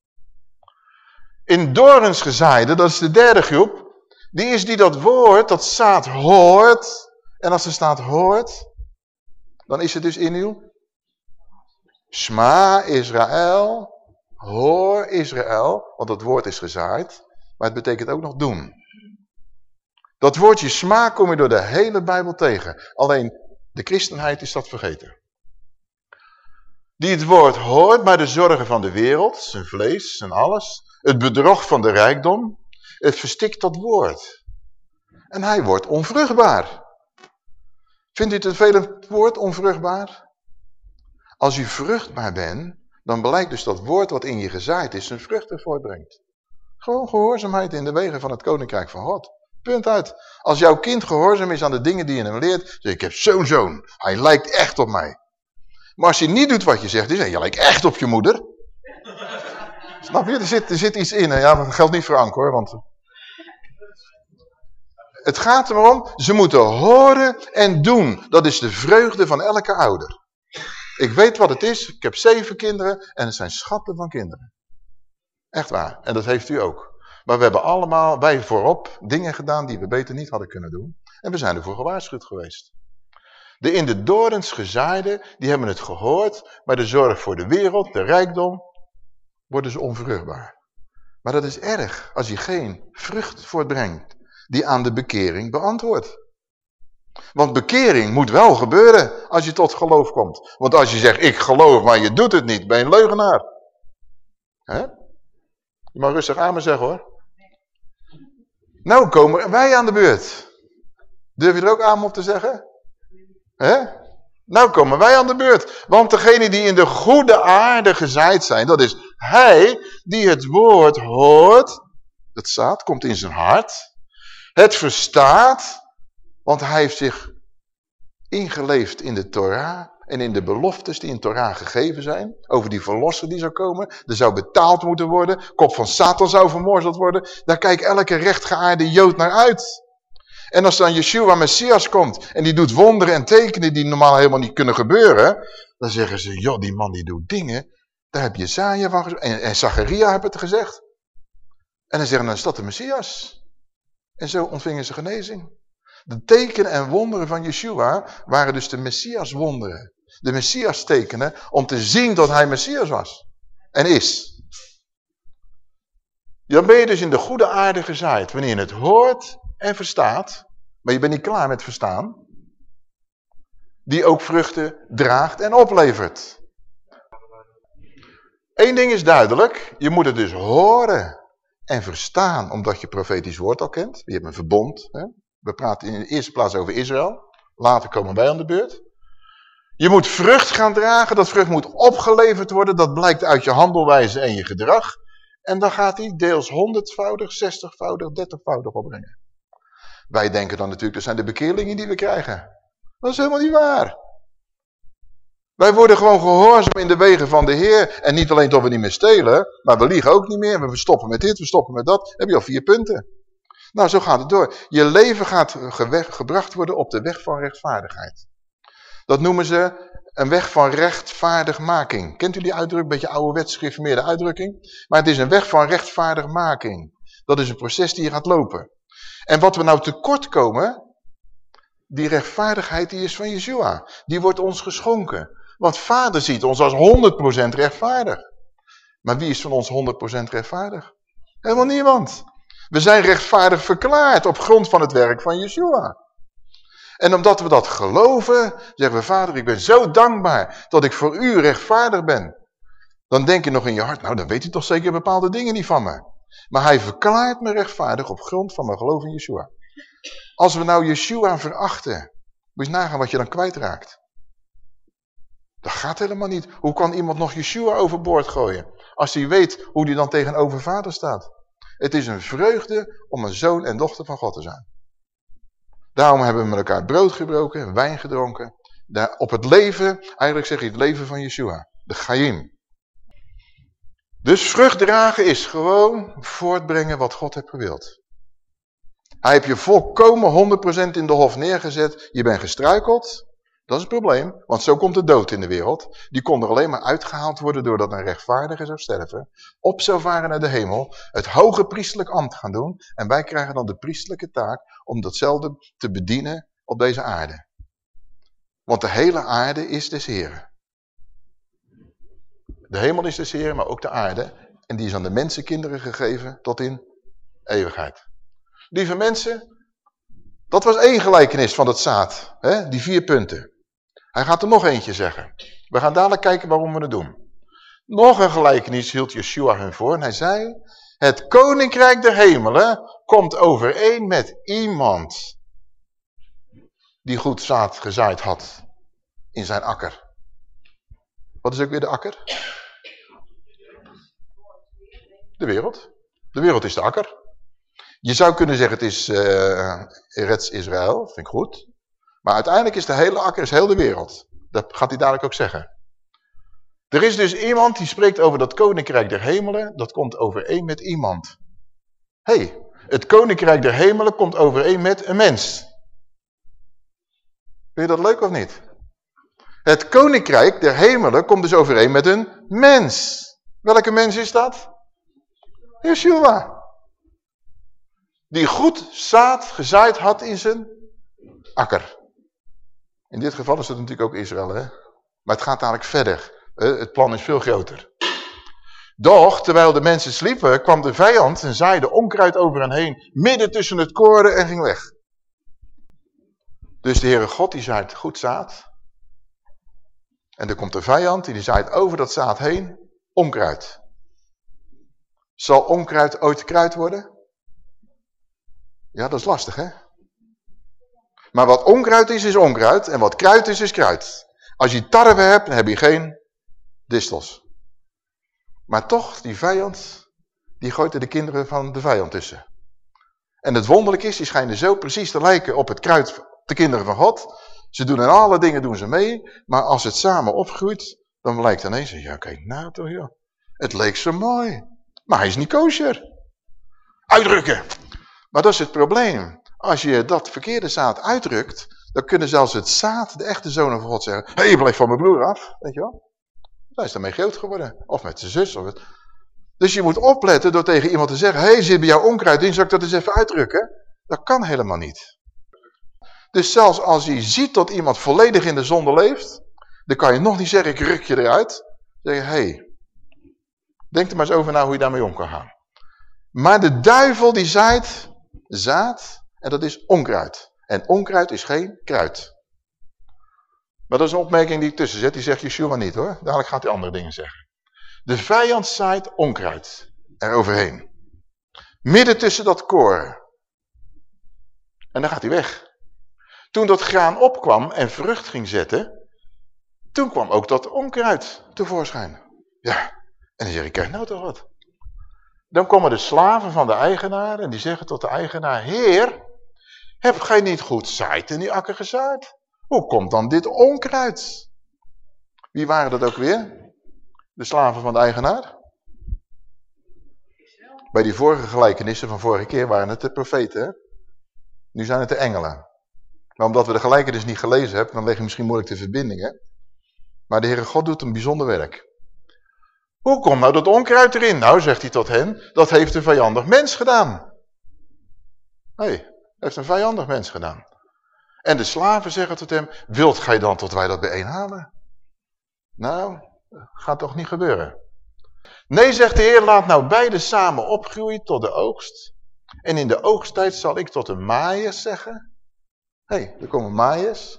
In dorens gezaaide, dat is de derde groep. Die is die dat woord, dat staat hoort. En als er staat hoort, dan is het dus in uw Sma Israël, hoor Israël, want dat woord is gezaaid, maar het betekent ook nog doen. Dat woordje sma kom je door de hele Bijbel tegen. Alleen de christenheid is dat vergeten. Die het woord hoort bij de zorgen van de wereld, zijn vlees, zijn alles. Het bedrog van de rijkdom. Het verstikt dat woord. En hij wordt onvruchtbaar. Vindt u het vervelend woord, onvruchtbaar? Als u vruchtbaar bent, dan blijkt dus dat woord wat in je gezaaid is, zijn vruchten voortbrengt. Gewoon gehoorzaamheid in de wegen van het koninkrijk van God. Punt uit. Als jouw kind gehoorzaam is aan de dingen die je hem leert, zeg ik heb zo'n zoon. Hij lijkt echt op mij. Maar als hij niet doet wat je zegt, dan zeg je, je lijkt echt op je moeder. Snap je? Er zit, er zit iets in. Ja, dat geldt niet voor hoor. Want... Het gaat erom, ze moeten horen en doen. Dat is de vreugde van elke ouder. Ik weet wat het is. Ik heb zeven kinderen en het zijn schatten van kinderen. Echt waar. En dat heeft u ook. Maar we hebben allemaal, wij voorop, dingen gedaan die we beter niet hadden kunnen doen. En we zijn ervoor gewaarschuwd geweest. De in de dorens gezaaide, die hebben het gehoord, maar de zorg voor de wereld, de rijkdom, worden ze onvruchtbaar. Maar dat is erg als je geen vrucht voortbrengt die aan de bekering beantwoordt. Want bekering moet wel gebeuren als je tot geloof komt. Want als je zegt, ik geloof, maar je doet het niet, ben je een leugenaar. He? Je mag rustig aan me zeggen hoor. Nou komen wij aan de beurt. Durf je er ook aan op te zeggen? Hè? Nou komen wij aan de beurt. Want degene die in de goede aarde gezaaid zijn, dat is hij die het woord hoort. Dat staat, komt in zijn hart. Het verstaat, want hij heeft zich ingeleefd in de Torah en in de beloftes die in Torah gegeven zijn. Over die verlosser die zou komen. Er zou betaald moeten worden. Kop van Satan zou vermorzeld worden. Daar kijkt elke rechtgeaarde Jood naar uit. En als dan Yeshua Messias komt en die doet wonderen en tekenen die normaal helemaal niet kunnen gebeuren. Dan zeggen ze, joh die man die doet dingen. Daar heb Jezaja van gezegd. En, en Zacharia heeft het gezegd. En dan zeggen dan is dat de Messias. En zo ontvingen ze genezing. De tekenen en wonderen van Yeshua waren dus de Messias wonderen de Messias tekenen om te zien dat hij Messias was. En is. Dan ben je dus in de goede aarde gezaaid. Wanneer je het hoort en verstaat. Maar je bent niet klaar met verstaan. Die ook vruchten draagt en oplevert. Eén ding is duidelijk. Je moet het dus horen en verstaan. Omdat je profetisch woord al kent. Je hebt een verbond. Hè? We praten in de eerste plaats over Israël. Later komen wij aan de beurt. Je moet vrucht gaan dragen, dat vrucht moet opgeleverd worden, dat blijkt uit je handelwijze en je gedrag. En dan gaat hij deels honderdvoudig, zestigvoudig, dertigvoudig opbrengen. Wij denken dan natuurlijk, dat zijn de bekeerlingen die we krijgen. Dat is helemaal niet waar. Wij worden gewoon gehoorzaam in de wegen van de Heer. En niet alleen dat we niet meer stelen, maar we liegen ook niet meer. We stoppen met dit, we stoppen met dat. heb je al vier punten. Nou, zo gaat het door. Je leven gaat gebracht worden op de weg van rechtvaardigheid. Dat noemen ze een weg van rechtvaardigmaking. Kent u die uitdrukking? Beetje ouderwets gereformeerde uitdrukking. Maar het is een weg van rechtvaardigmaking. Dat is een proces die je gaat lopen. En wat we nou tekort komen, die rechtvaardigheid die is van Yeshua. Die wordt ons geschonken. Want vader ziet ons als 100% rechtvaardig. Maar wie is van ons 100% rechtvaardig? Helemaal niemand. We zijn rechtvaardig verklaard op grond van het werk van Yeshua. En omdat we dat geloven, zeggen we, vader, ik ben zo dankbaar dat ik voor u rechtvaardig ben. Dan denk je nog in je hart, nou dan weet hij toch zeker bepaalde dingen niet van me. Maar hij verklaart me rechtvaardig op grond van mijn geloof in Yeshua. Als we nou Yeshua verachten, moet je nagaan wat je dan kwijtraakt. Dat gaat helemaal niet. Hoe kan iemand nog Yeshua overboord gooien? Als hij weet hoe hij dan tegenover vader staat. Het is een vreugde om een zoon en dochter van God te zijn. Daarom hebben we met elkaar brood gebroken, wijn gedronken. Daar, op het leven, eigenlijk zeg je het leven van Yeshua. De Chaim. Dus vrucht dragen is gewoon voortbrengen wat God heeft gewild. Hij heeft je volkomen 100% in de hof neergezet. Je bent gestruikeld. Dat is het probleem, want zo komt de dood in de wereld. Die kon er alleen maar uitgehaald worden doordat een rechtvaardige zou sterven. Op zou varen naar de hemel, het hoge priestelijk ambt gaan doen. En wij krijgen dan de priestelijke taak om datzelfde te bedienen op deze aarde. Want de hele aarde is des Heren. De hemel is des Heren, maar ook de aarde. En die is aan de mensenkinderen gegeven tot in eeuwigheid. Lieve mensen, dat was één gelijkenis van het zaad. Hè? Die vier punten. Hij gaat er nog eentje zeggen. We gaan dadelijk kijken waarom we het doen. Nog een gelijkenis hield Yeshua hun voor en hij zei... Het koninkrijk der hemelen komt overeen met iemand die goed zaad gezaaid had in zijn akker. Wat is ook weer de akker? De wereld. De wereld is de akker. Je zou kunnen zeggen het is uh, Eretz Israël, vind ik goed. Maar uiteindelijk is de hele akker, is heel de wereld. Dat gaat hij dadelijk ook zeggen. Er is dus iemand die spreekt over dat koninkrijk der hemelen. Dat komt overeen met iemand. Hé, hey, het koninkrijk der hemelen komt overeen met een mens. Vind je dat leuk of niet? Het koninkrijk der hemelen komt dus overeen met een mens. Welke mens is dat? Yeshua. Die goed zaad gezaaid had in zijn akker. In dit geval is het natuurlijk ook Israël, hè? Maar het gaat eigenlijk verder. Het plan is veel groter. Doch, terwijl de mensen sliepen, kwam de vijand en zaaide onkruid over hen heen, midden tussen het koren en ging weg. Dus de Heere God, die zaait goed zaad. En er komt de vijand, die zaait over dat zaad heen, onkruid. Zal onkruid ooit kruid worden? Ja, dat is lastig, hè? Maar wat onkruid is, is onkruid. En wat kruid is, is kruid. Als je tarwe hebt, dan heb je geen distels. Maar toch, die vijand, die gooit er de kinderen van de vijand tussen. En het wonderlijk is, die schijnen zo precies te lijken op het kruid, de kinderen van God. Ze doen in alle dingen doen ze mee, maar als het samen opgroeit, dan blijkt ineens, ja kijk nou toch het leek zo mooi. Maar hij is niet kosher. Uitdrukken. Maar dat is het probleem. Als je dat verkeerde zaad uitdrukt, dan kunnen zelfs het zaad, de echte zonen van God zeggen, hé, hey, blijf van mijn broer af, weet je wel. Hij is daarmee groot geworden. Of met zijn zus. Of het... Dus je moet opletten door tegen iemand te zeggen, hé, hey, zit bij jou onkruid in, zal ik dat eens even uitdrukken? Dat kan helemaal niet. Dus zelfs als je ziet dat iemand volledig in de zonde leeft, dan kan je nog niet zeggen, ik ruk je eruit. Dan zeg je, hé, hey, denk er maar eens over na hoe je daarmee om kan gaan. Maar de duivel die zaait zaad en dat is onkruid. En onkruid is geen kruid. Maar dat is een opmerking die ik tussen zet. Die zegt Yeshua niet hoor. Dadelijk gaat hij andere dingen zeggen. De vijand zaait onkruid eroverheen. Midden tussen dat koren. En dan gaat hij weg. Toen dat graan opkwam en vrucht ging zetten, toen kwam ook dat onkruid tevoorschijn. Ja, en dan zeg ik, kijk nou toch wat. Dan komen de slaven van de eigenaar en die zeggen tot de eigenaar, Heer, heb gij niet goed zaait in die akker gezaaid? Hoe komt dan dit onkruid? Wie waren dat ook weer? De slaven van de eigenaar? Bij die vorige gelijkenissen van vorige keer waren het de profeten. Nu zijn het de engelen. Maar omdat we de gelijkenis niet gelezen hebben, dan liggen misschien moeilijk de verbindingen. Maar de Heere God doet een bijzonder werk. Hoe komt nou dat onkruid erin? Nou, zegt hij tot hen, dat heeft een vijandig mens gedaan. Nee, dat heeft een vijandig mens gedaan. En de slaven zeggen tot hem, wilt gij dan tot wij dat bijeenhalen? Nou, gaat toch niet gebeuren. Nee, zegt de Heer, laat nou beide samen opgroeien tot de oogst. En in de oogsttijd zal ik tot de maaiers zeggen. Hey, er komen maaiers.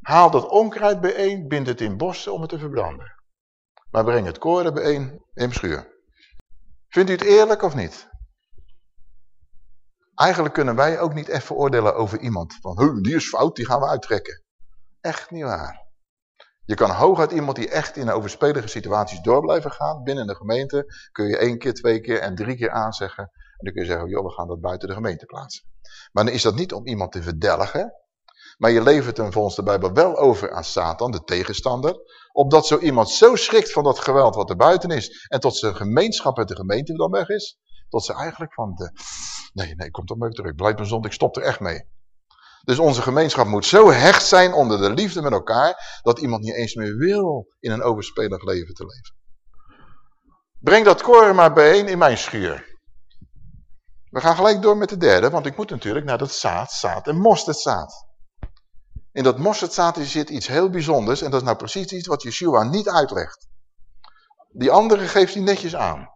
Haal dat onkruid bijeen, bind het in bossen om het te verbranden. Maar breng het koren bijeen in schuur. Vindt u het eerlijk of niet? Eigenlijk kunnen wij ook niet even oordelen over iemand. Van, die is fout, die gaan we uittrekken. Echt niet waar. Je kan hooguit iemand die echt in overspelige situaties door blijven gaan. Binnen de gemeente kun je één keer, twee keer en drie keer aanzeggen. En dan kun je zeggen, joh, we gaan dat buiten de gemeente plaatsen. Maar dan is dat niet om iemand te verdelgen. Maar je levert hem volgens de Bijbel wel over aan Satan, de tegenstander. Opdat zo iemand zo schrikt van dat geweld wat er buiten is. En tot zijn gemeenschap met de gemeente dan weg is. Tot ze eigenlijk van de... Nee, nee, komt op me terug. Blijf me zond, ik stop er echt mee. Dus onze gemeenschap moet zo hecht zijn onder de liefde met elkaar, dat iemand niet eens meer wil in een overspelig leven te leven. Breng dat koren maar bijeen in mijn schuur. We gaan gelijk door met de derde, want ik moet natuurlijk naar dat zaad, zaad en mosterdzaad. In dat mosterdzaad zit iets heel bijzonders en dat is nou precies iets wat Yeshua niet uitlegt. Die andere geeft hij netjes aan.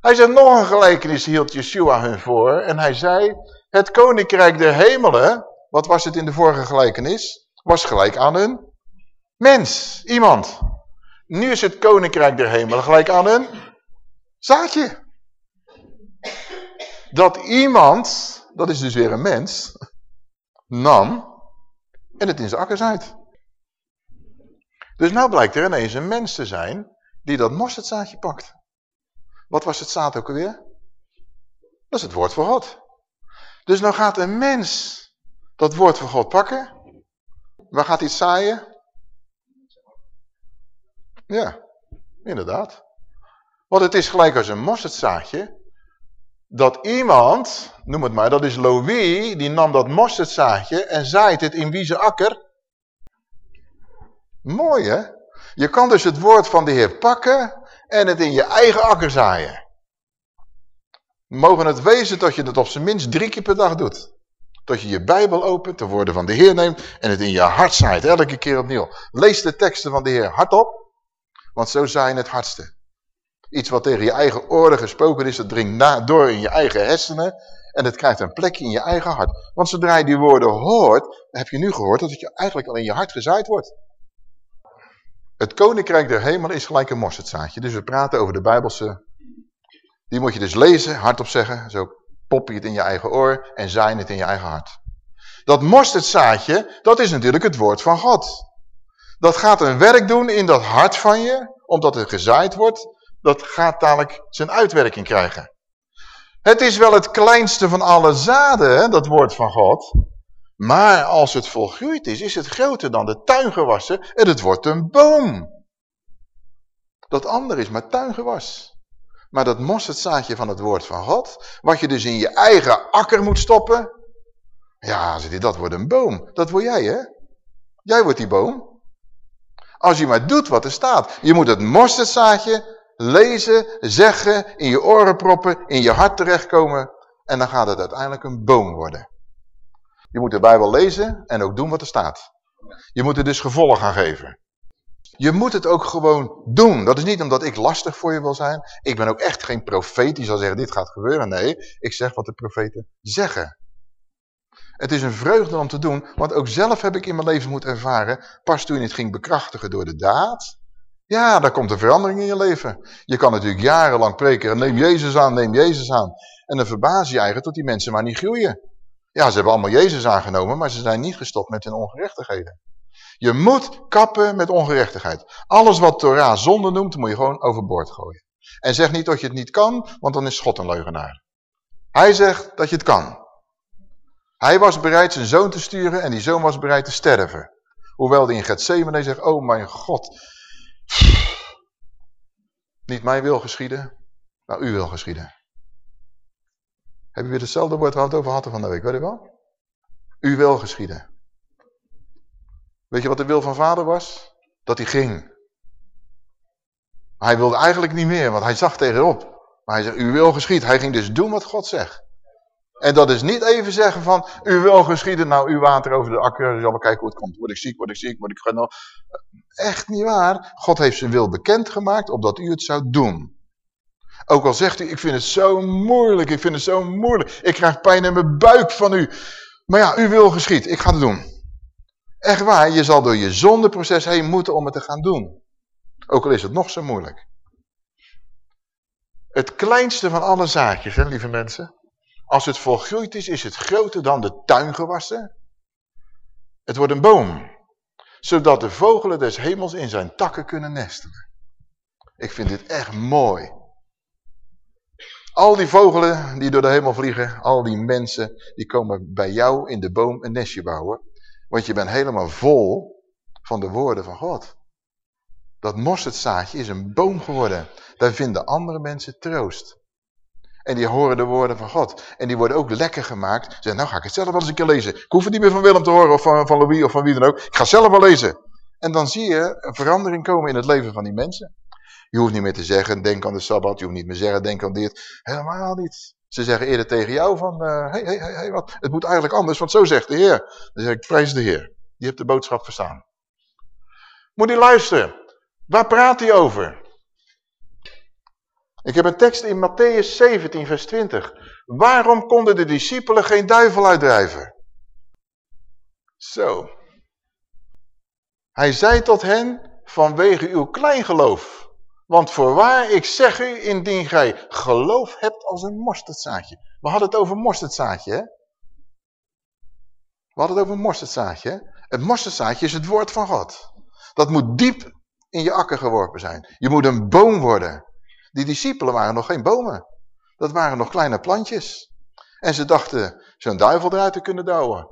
Hij zegt nog een gelijkenis hield Yeshua hun voor en hij zei, het koninkrijk der hemelen wat was het in de vorige gelijkenis? Was gelijk aan een mens, iemand. Nu is het koninkrijk der hemelen gelijk aan een zaadje. Dat iemand, dat is dus weer een mens, nam en het in zijn akkers uit. Dus nou blijkt er ineens een mens te zijn die dat mosterdzaadje pakt. Wat was het zaad ook alweer? Dat is het woord voor God. Dus nou gaat een mens dat woord van God pakken. Waar gaat hij het zaaien? Ja, inderdaad. Want het is gelijk als een mosterdzaadje. Dat iemand, noem het maar, dat is Louis, die nam dat mosterdzaadje en zaait het in wie akker. Mooi hè? Je kan dus het woord van de Heer pakken en het in je eigen akker zaaien. Mogen het wezen dat je het op zijn minst drie keer per dag doet. Dat je je Bijbel opent, de woorden van de Heer neemt en het in je hart zaait, elke keer opnieuw. Lees de teksten van de Heer hardop, want zo zijn het hardste. Iets wat tegen je eigen oren gesproken is, dat dringt door in je eigen hersenen en het krijgt een plekje in je eigen hart. Want zodra je die woorden hoort, heb je nu gehoord dat het je eigenlijk al in je hart gezaaid wordt. Het koninkrijk der hemel is gelijk een mosterdzaadje. Dus we praten over de Bijbelse... Die moet je dus lezen, hardop zeggen, zo pop je het in je eigen oor en zaai het in je eigen hart. Dat mosterdzaadje, dat is natuurlijk het woord van God. Dat gaat een werk doen in dat hart van je, omdat het gezaaid wordt. Dat gaat dadelijk zijn uitwerking krijgen. Het is wel het kleinste van alle zaden, hè, dat woord van God. Maar als het volgroeid is, is het groter dan de tuingewassen en het wordt een boom. Dat andere is maar tuingewas. Maar dat mosterdzaadje van het woord van God, wat je dus in je eigen akker moet stoppen. Ja, dat wordt een boom. Dat word jij, hè? Jij wordt die boom. Als je maar doet wat er staat. Je moet het mosterdzaadje lezen, zeggen, in je oren proppen, in je hart terechtkomen. En dan gaat het uiteindelijk een boom worden. Je moet de Bijbel lezen en ook doen wat er staat. Je moet er dus gevolg aan geven. Je moet het ook gewoon doen. Dat is niet omdat ik lastig voor je wil zijn. Ik ben ook echt geen profeet die zal zeggen, dit gaat gebeuren. Nee, ik zeg wat de profeten zeggen. Het is een vreugde om te doen, want ook zelf heb ik in mijn leven moeten ervaren, pas toen het ging bekrachtigen door de daad, ja, daar komt een verandering in je leven. Je kan natuurlijk jarenlang preken, neem Jezus aan, neem Jezus aan. En dan verbaas je eigenlijk tot die mensen maar niet groeien. Ja, ze hebben allemaal Jezus aangenomen, maar ze zijn niet gestopt met hun ongerechtigheden. Je moet kappen met ongerechtigheid. Alles wat Torah zonde noemt, moet je gewoon overboord gooien. En zeg niet dat je het niet kan, want dan is God een leugenaar. Hij zegt dat je het kan. Hij was bereid zijn zoon te sturen en die zoon was bereid te sterven. Hoewel die in Gethsemane zegt, oh mijn God. Niet mijn wil geschieden, maar uw wil geschieden. Heb je weer hetzelfde woord gehad over hadden van de week, weet je wel? U wil geschieden. Weet je wat de wil van vader was? Dat hij ging. Hij wilde eigenlijk niet meer, want hij zag tegenop. Maar hij zegt, u wil geschieden. Hij ging dus doen wat God zegt. En dat is niet even zeggen van, u wil geschieden, nou uw water over de akker, zal maar kijken hoe het komt. Word ik ziek, word ik ziek, word ik genoeg. Echt niet waar. God heeft zijn wil bekendgemaakt, opdat u het zou doen. Ook al zegt u, ik vind het zo moeilijk, ik vind het zo moeilijk. Ik krijg pijn in mijn buik van u. Maar ja, u wil geschieden, ik ga het doen. Echt waar, je zal door je zondeproces heen moeten om het te gaan doen. Ook al is het nog zo moeilijk. Het kleinste van alle zaadjes, hè, lieve mensen. Als het volgroeid is, is het groter dan de tuingewassen. Het wordt een boom. zodat de vogelen des hemels in zijn takken kunnen nestelen. Ik vind dit echt mooi. Al die vogelen die door de hemel vliegen, al die mensen, die komen bij jou in de boom een nestje bouwen. Want je bent helemaal vol van de woorden van God. Dat mosterdzaadje is een boom geworden. Daar vinden andere mensen troost. En die horen de woorden van God. En die worden ook lekker gemaakt. Ze zeggen, nou ga ik het zelf wel eens een keer lezen. Ik hoef het niet meer van Willem te horen of van, van Louis of van wie dan ook. Ik ga zelf wel lezen. En dan zie je een verandering komen in het leven van die mensen. Je hoeft niet meer te zeggen, denk aan de Sabbat. Je hoeft niet meer te zeggen, denk aan dit. Helemaal niet. Ze zeggen eerder tegen jou van, hé, hé, hé, wat, het moet eigenlijk anders, want zo zegt de Heer. Dan zeg ik, prijs de Heer. Die hebt de boodschap verstaan. Moet je luisteren. Waar praat hij over? Ik heb een tekst in Matthäus 17, vers 20. Waarom konden de discipelen geen duivel uitdrijven? Zo. Hij zei tot hen, vanwege uw kleingeloof. Want voorwaar, ik zeg u, indien gij geloof hebt als een mosterdzaadje. We hadden het over mosterdzaadje, hè? We hadden het over mosterdzaadje, hè? Het mosterdzaadje is het woord van God. Dat moet diep in je akker geworpen zijn. Je moet een boom worden. Die discipelen waren nog geen bomen. Dat waren nog kleine plantjes. En ze dachten zo'n duivel eruit te kunnen douwen.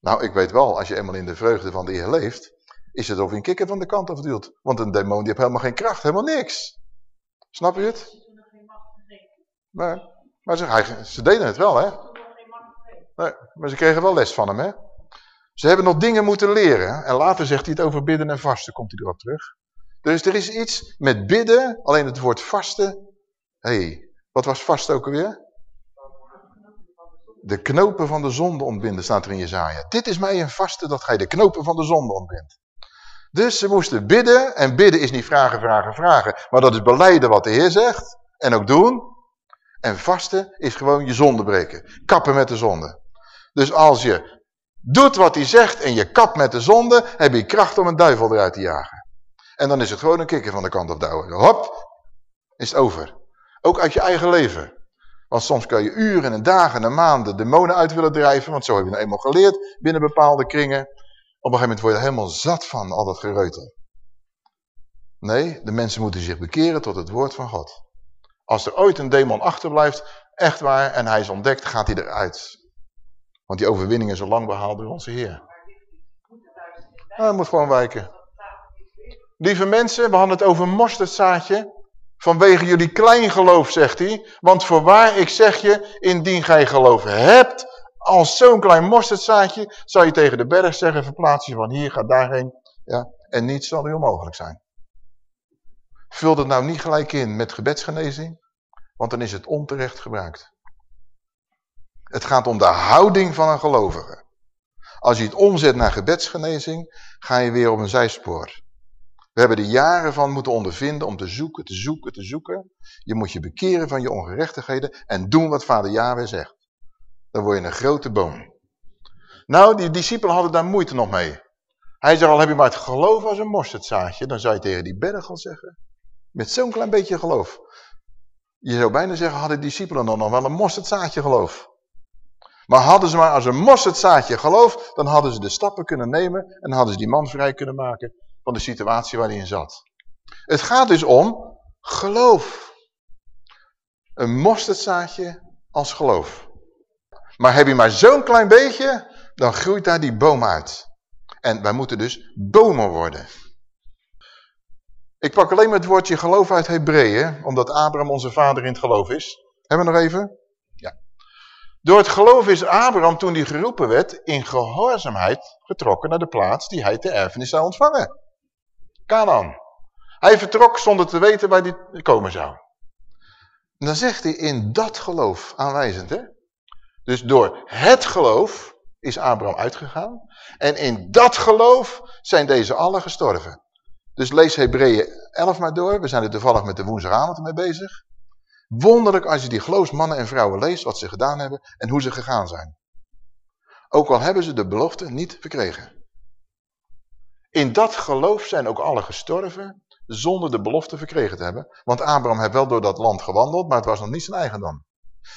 Nou, ik weet wel, als je eenmaal in de vreugde van de Heer leeft, is het of een kikker van de kant afduwt. Want een demon die heeft helemaal geen kracht, helemaal niks. Snap je het? Nee, maar ze, ze deden het wel, hè? Nee, maar ze kregen wel les van hem, hè? Ze hebben nog dingen moeten leren. En later zegt hij het over bidden en vasten, komt hij erop terug. Dus er is iets met bidden, alleen het woord vasten. Hé, hey, wat was vast ook alweer? De knopen van de zonde ontbinden, staat er in Jezaja. Dit is mij een vaste dat gij de knopen van de zonde ontbindt. Dus ze moesten bidden. En bidden is niet vragen, vragen, vragen. Maar dat is beleiden wat de Heer zegt. En ook doen. En vasten is gewoon je zonde breken. Kappen met de zonde. Dus als je doet wat hij zegt en je kapt met de zonde, heb je kracht om een duivel eruit te jagen. En dan is het gewoon een kikker van de kant op douwen. Hop, is het over. Ook uit je eigen leven. Want soms kan je uren en dagen en maanden demonen uit willen drijven, want zo heb je nou eenmaal geleerd binnen bepaalde kringen. Op een gegeven moment word je helemaal zat van al dat gereutel. Nee, de mensen moeten zich bekeren tot het woord van God. Als er ooit een demon achterblijft, echt waar, en hij is ontdekt, gaat hij eruit. Want die overwinning is al lang behaald door onze Heer. hij moet gewoon wijken. Lieve mensen, we hadden het over mosterdzaadje. Vanwege jullie klein geloof, zegt hij. Want voorwaar, ik zeg je, indien gij geloof hebt, als zo'n klein mosterdzaadje, zou je tegen de berg zeggen, verplaats je van hier, ga daarheen. Ja, en niets zal u onmogelijk zijn. Vul het nou niet gelijk in met gebedsgenezing, want dan is het onterecht gebruikt. Het gaat om de houding van een gelovige. Als je het omzet naar gebedsgenezing, ga je weer op een zijspoor. We hebben er jaren van moeten ondervinden om te zoeken, te zoeken, te zoeken. Je moet je bekeren van je ongerechtigheden en doen wat vader Yahweh zegt. Dan word je een grote boom. Nou, die discipelen hadden daar moeite nog mee. Hij zei al, heb je maar het geloof als een mosterdzaadje, dan zou je tegen die berg al zeggen. Met zo'n klein beetje geloof. Je zou bijna zeggen, hadden die discipelen dan nog wel een mosterdzaadje geloof. Maar hadden ze maar als een mosterdzaadje geloof, dan hadden ze de stappen kunnen nemen en hadden ze die man vrij kunnen maken van de situatie waar hij in zat. Het gaat dus om geloof. Een mosterdzaadje als geloof. Maar heb je maar zo'n klein beetje, dan groeit daar die boom uit. En wij moeten dus bomen worden. Ik pak alleen maar het woordje geloof uit Hebreeën, omdat Abraham onze vader in het geloof is. Hebben we nog even? Ja. Door het geloof is Abraham, toen hij geroepen werd, in gehoorzaamheid getrokken naar de plaats die hij te erfenis zou ontvangen. Canaan. Hij vertrok zonder te weten waar hij komen zou. En dan zegt hij in dat geloof aanwijzend. Hè? Dus door het geloof is Abraham uitgegaan. En in dat geloof zijn deze allen gestorven. Dus lees Hebreeën 11 maar door. We zijn er toevallig met de woensdagavond mee bezig. Wonderlijk als je die geloofsmannen en vrouwen leest wat ze gedaan hebben en hoe ze gegaan zijn. Ook al hebben ze de belofte niet verkregen. In dat geloof zijn ook alle gestorven zonder de belofte verkregen te hebben. Want Abraham heeft wel door dat land gewandeld, maar het was nog niet zijn eigendom.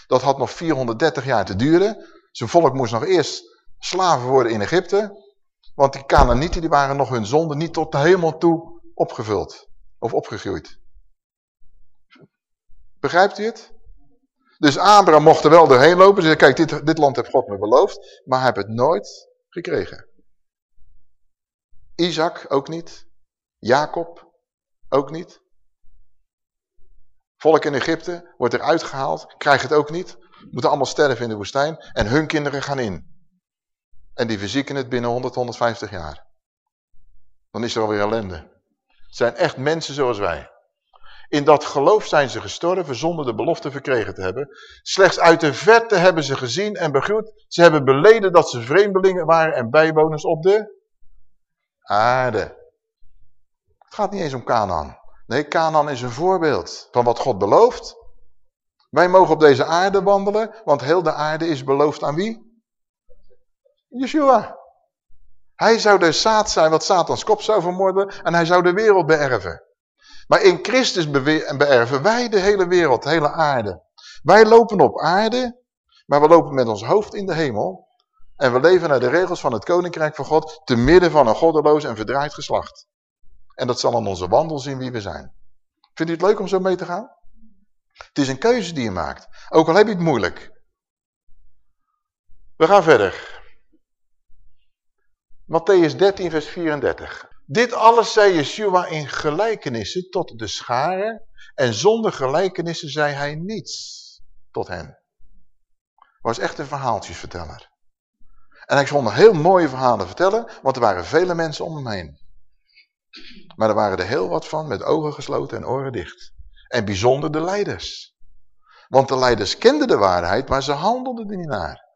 Dat had nog 430 jaar te duren. Zijn volk moest nog eerst slaven worden in Egypte. Want die Canaanieten die waren nog hun zonde niet tot de hemel toe opgevuld. Of opgegroeid. Begrijpt u het? Dus Abraham mocht er wel doorheen lopen. Ze kijk, dit, dit land heeft God me beloofd. Maar hij heeft het nooit gekregen. Isaac ook niet. Jacob ook niet. Volk in Egypte wordt eruit gehaald, krijgt het ook niet. Moeten allemaal sterven in de woestijn en hun kinderen gaan in. En die verzieken het binnen 100, 150 jaar. Dan is er alweer ellende. Het zijn echt mensen zoals wij. In dat geloof zijn ze gestorven zonder de belofte verkregen te hebben. Slechts uit de verte hebben ze gezien en begroet. Ze hebben beleden dat ze vreemdelingen waren en bijwoners op de aarde. Het gaat niet eens om Canaan. Nee, Canaan is een voorbeeld van wat God belooft. Wij mogen op deze aarde wandelen, want heel de aarde is beloofd aan wie? Yeshua. Hij zou de zaad zijn wat Satans kop zou vermoorden en hij zou de wereld beërven. Maar in Christus beërven wij de hele wereld, de hele aarde. Wij lopen op aarde, maar we lopen met ons hoofd in de hemel. En we leven naar de regels van het koninkrijk van God, te midden van een goddeloos en verdraaid geslacht. En dat zal aan onze wandel zien wie we zijn. Vindt u het leuk om zo mee te gaan? Het is een keuze die je maakt. Ook al heb je het moeilijk. We gaan verder. Matthäus 13 vers 34. Dit alles zei Yeshua in gelijkenissen tot de scharen en zonder gelijkenissen zei hij niets tot hen. was echt een verhaaltjesverteller. En hij kon heel mooie verhalen vertellen, want er waren vele mensen om hem heen. Maar er waren er heel wat van met ogen gesloten en oren dicht. En bijzonder de leiders. Want de leiders kenden de waarheid, maar ze handelden er niet naar.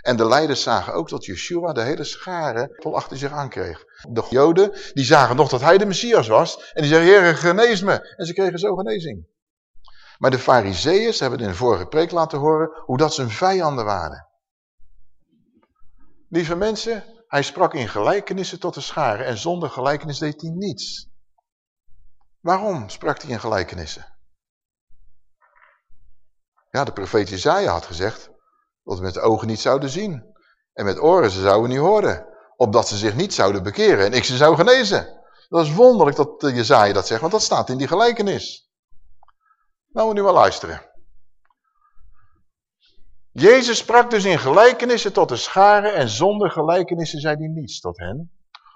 En de leiders zagen ook dat Yeshua de hele schare vol achter zich aankreeg. De joden, die zagen nog dat hij de Messias was. En die zeiden, Heer, genees me. En ze kregen zo genezing. Maar de fariseeërs hebben in de vorige preek laten horen hoe dat zijn vijanden waren. Lieve mensen, hij sprak in gelijkenissen tot de scharen en zonder gelijkenis deed hij niets. Waarom sprak hij in gelijkenissen? Ja, de profeet Jezaja had gezegd dat ze met ogen niet zouden zien. En met oren ze zouden niet horen. Opdat ze zich niet zouden bekeren en ik ze zou genezen. Dat is wonderlijk dat Jezaja dat zegt, want dat staat in die gelijkenis. Nou, we nu maar luisteren. Jezus sprak dus in gelijkenissen tot de scharen en zonder gelijkenissen zei hij niets tot hen.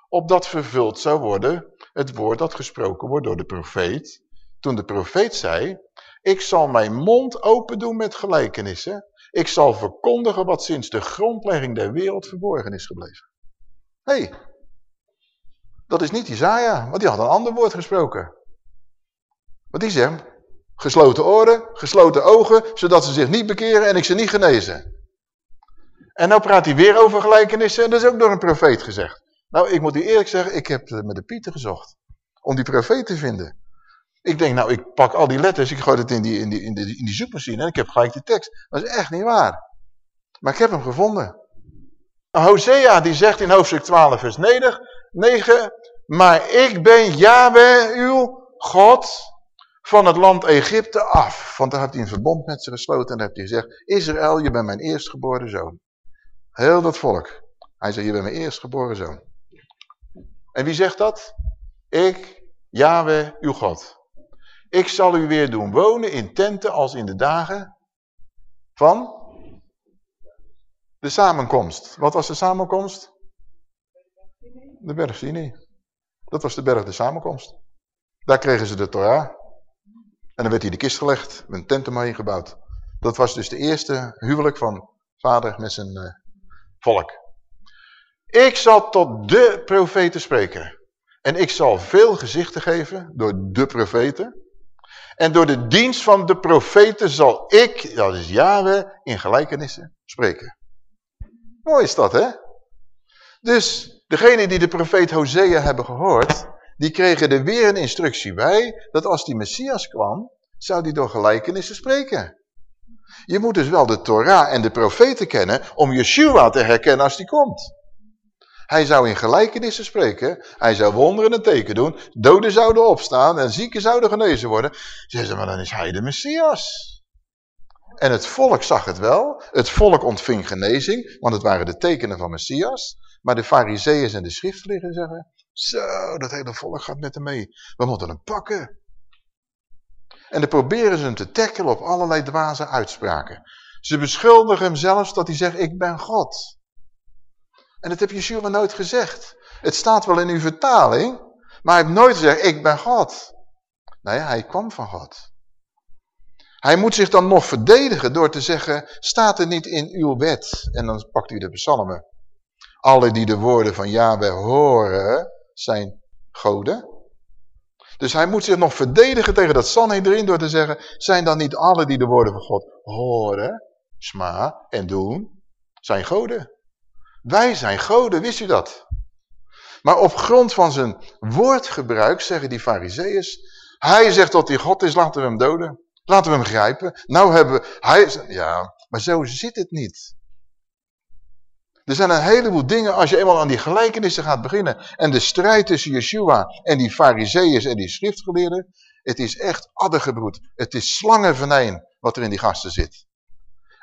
Opdat vervuld zou worden het woord dat gesproken wordt door de profeet. Toen de profeet zei, ik zal mijn mond open doen met gelijkenissen. Ik zal verkondigen wat sinds de grondlegging der wereld verborgen is gebleven. Hé, hey, dat is niet Isaiah, want die had een ander woord gesproken. Wat die zegt, gesloten oren, gesloten ogen, zodat ze zich niet bekeren en ik ze niet genezen. En nou praat hij weer over gelijkenissen en dat is ook door een profeet gezegd. Nou, ik moet u eerlijk zeggen, ik heb met de Pieter gezocht. Om die profeet te vinden. Ik denk, nou, ik pak al die letters, ik gooi het in die, in die, in die, in die zoekmachine en ik heb gelijk die tekst. Dat is echt niet waar. Maar ik heb hem gevonden. Hosea die zegt in hoofdstuk 12 vers 9, 9 maar ik ben Yahweh uw God van het land Egypte af. Want daar heeft hij een verbond met ze gesloten en dan heeft hij gezegd, Israël, je bent mijn eerstgeboren zoon. Heel dat volk. Hij zegt, je bent mijn eerstgeboren zoon. En wie zegt dat? Ik, Yahweh, uw God. Ik zal u weer doen wonen in tenten als in de dagen van de samenkomst. Wat was de samenkomst? De berg Sinai. Dat was de berg de samenkomst. Daar kregen ze de Torah. En dan werd hier de kist gelegd, een tent omheen gebouwd. Dat was dus de eerste huwelijk van vader met zijn uh, volk. Ik zal tot de profeten spreken. En ik zal veel gezichten geven door de profeten. En door de dienst van de profeten zal ik, dat is Yahweh, in gelijkenissen spreken. Mooi is dat, hè? Dus degene die de profeet Hosea hebben gehoord, die kregen er weer een instructie bij, dat als die Messias kwam, zou die door gelijkenissen spreken. Je moet dus wel de Torah en de profeten kennen om Yeshua te herkennen als die komt. Hij zou in gelijkenissen spreken. Hij zou wonderen en teken doen. Doden zouden opstaan en zieken zouden genezen worden. Zeggen ze, maar dan is hij de Messias. En het volk zag het wel. Het volk ontving genezing, want het waren de tekenen van Messias. Maar de fariseeërs en de schriftgeleerden zeggen, zo, dat hele volk gaat met hem mee. We moeten hem pakken. En dan proberen ze hem te tackelen op allerlei dwaze uitspraken. Ze beschuldigen hem zelfs dat hij zegt, ik ben God. En dat heb Yeshua nooit gezegd. Het staat wel in uw vertaling, maar hij heeft nooit gezegd, ik ben God. Nee, hij kwam van God. Hij moet zich dan nog verdedigen door te zeggen, staat er niet in uw wet? En dan pakt hij de psalmen. Alle die de woorden van Yahweh horen, zijn goden. Dus hij moet zich nog verdedigen tegen dat Sanhedrin door te zeggen, zijn dan niet alle die de woorden van God horen, sma en doen, zijn goden. Wij zijn goden, wist u dat? Maar op grond van zijn woordgebruik zeggen die fariseeërs, hij zegt dat hij God is, laten we hem doden. Laten we hem grijpen. Nou hebben we, hij, ja, maar zo zit het niet. Er zijn een heleboel dingen, als je eenmaal aan die gelijkenissen gaat beginnen. En de strijd tussen Yeshua en die fariseeërs en die schriftgeleerden. Het is echt addergebroed. Het is slangenvenijn wat er in die gasten zit.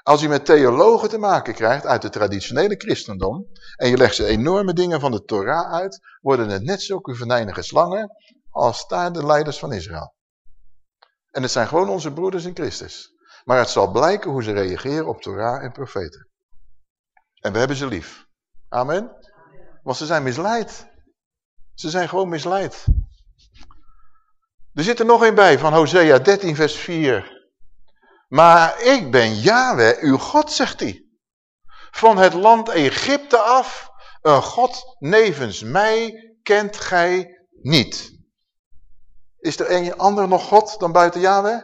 Als je met theologen te maken krijgt uit het traditionele christendom. En je legt ze enorme dingen van de Torah uit. Worden het net zulke venijnige slangen als daar de leiders van Israël. En het zijn gewoon onze broeders in Christus. Maar het zal blijken hoe ze reageren op Torah en profeten. En we hebben ze lief. Amen. Want ze zijn misleid. Ze zijn gewoon misleid. Er zit er nog een bij van Hosea 13 vers 4. Maar ik ben Yahweh, uw God, zegt hij. Van het land Egypte af, een God nevens mij kent gij niet. Is er een ander nog God dan buiten Yahweh?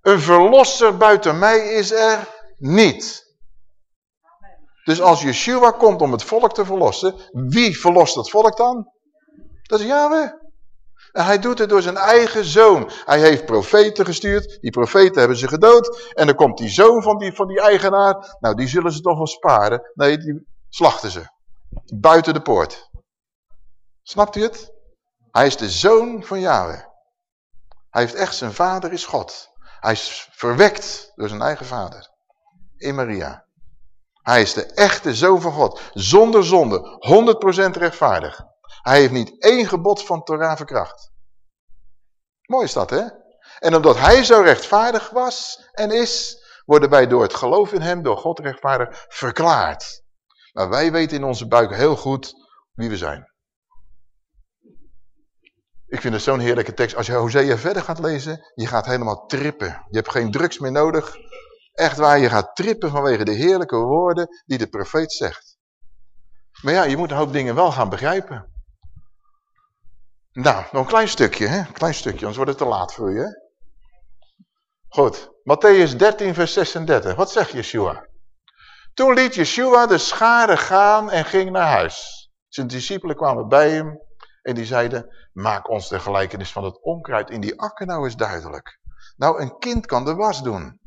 Een verlosser buiten mij is er niet. Dus als Yeshua komt om het volk te verlossen, wie verlost het volk dan? Dat is Yahweh. En hij doet het door zijn eigen zoon. Hij heeft profeten gestuurd, die profeten hebben ze gedood. En dan komt die zoon van die, van die eigenaar, nou die zullen ze toch wel sparen. Nee, die slachten ze. Buiten de poort. Snapt u het? Hij is de zoon van Yahweh. Hij heeft echt, zijn vader is God. Hij is verwekt door zijn eigen vader. In Maria. Hij is de echte zoon van God. Zonder zonde. 100% rechtvaardig. Hij heeft niet één gebod van Torah verkracht. Mooi is dat, hè? En omdat hij zo rechtvaardig was en is, worden wij door het geloof in hem, door God rechtvaardig, verklaard. Maar wij weten in onze buik heel goed wie we zijn. Ik vind het zo'n heerlijke tekst. Als je Hosea verder gaat lezen, je gaat helemaal trippen. Je hebt geen drugs meer nodig. Echt waar, je gaat trippen vanwege de heerlijke woorden die de profeet zegt. Maar ja, je moet een hoop dingen wel gaan begrijpen. Nou, nog een klein stukje, hè? Een klein stukje, anders wordt het te laat voor je? Goed, Matthäus 13, vers 36. Wat zegt Yeshua? Toen liet Yeshua de schade gaan en ging naar huis. Zijn discipelen kwamen bij hem en die zeiden, maak ons de gelijkenis van het onkruid in die akker nou eens duidelijk. Nou, een kind kan de was doen.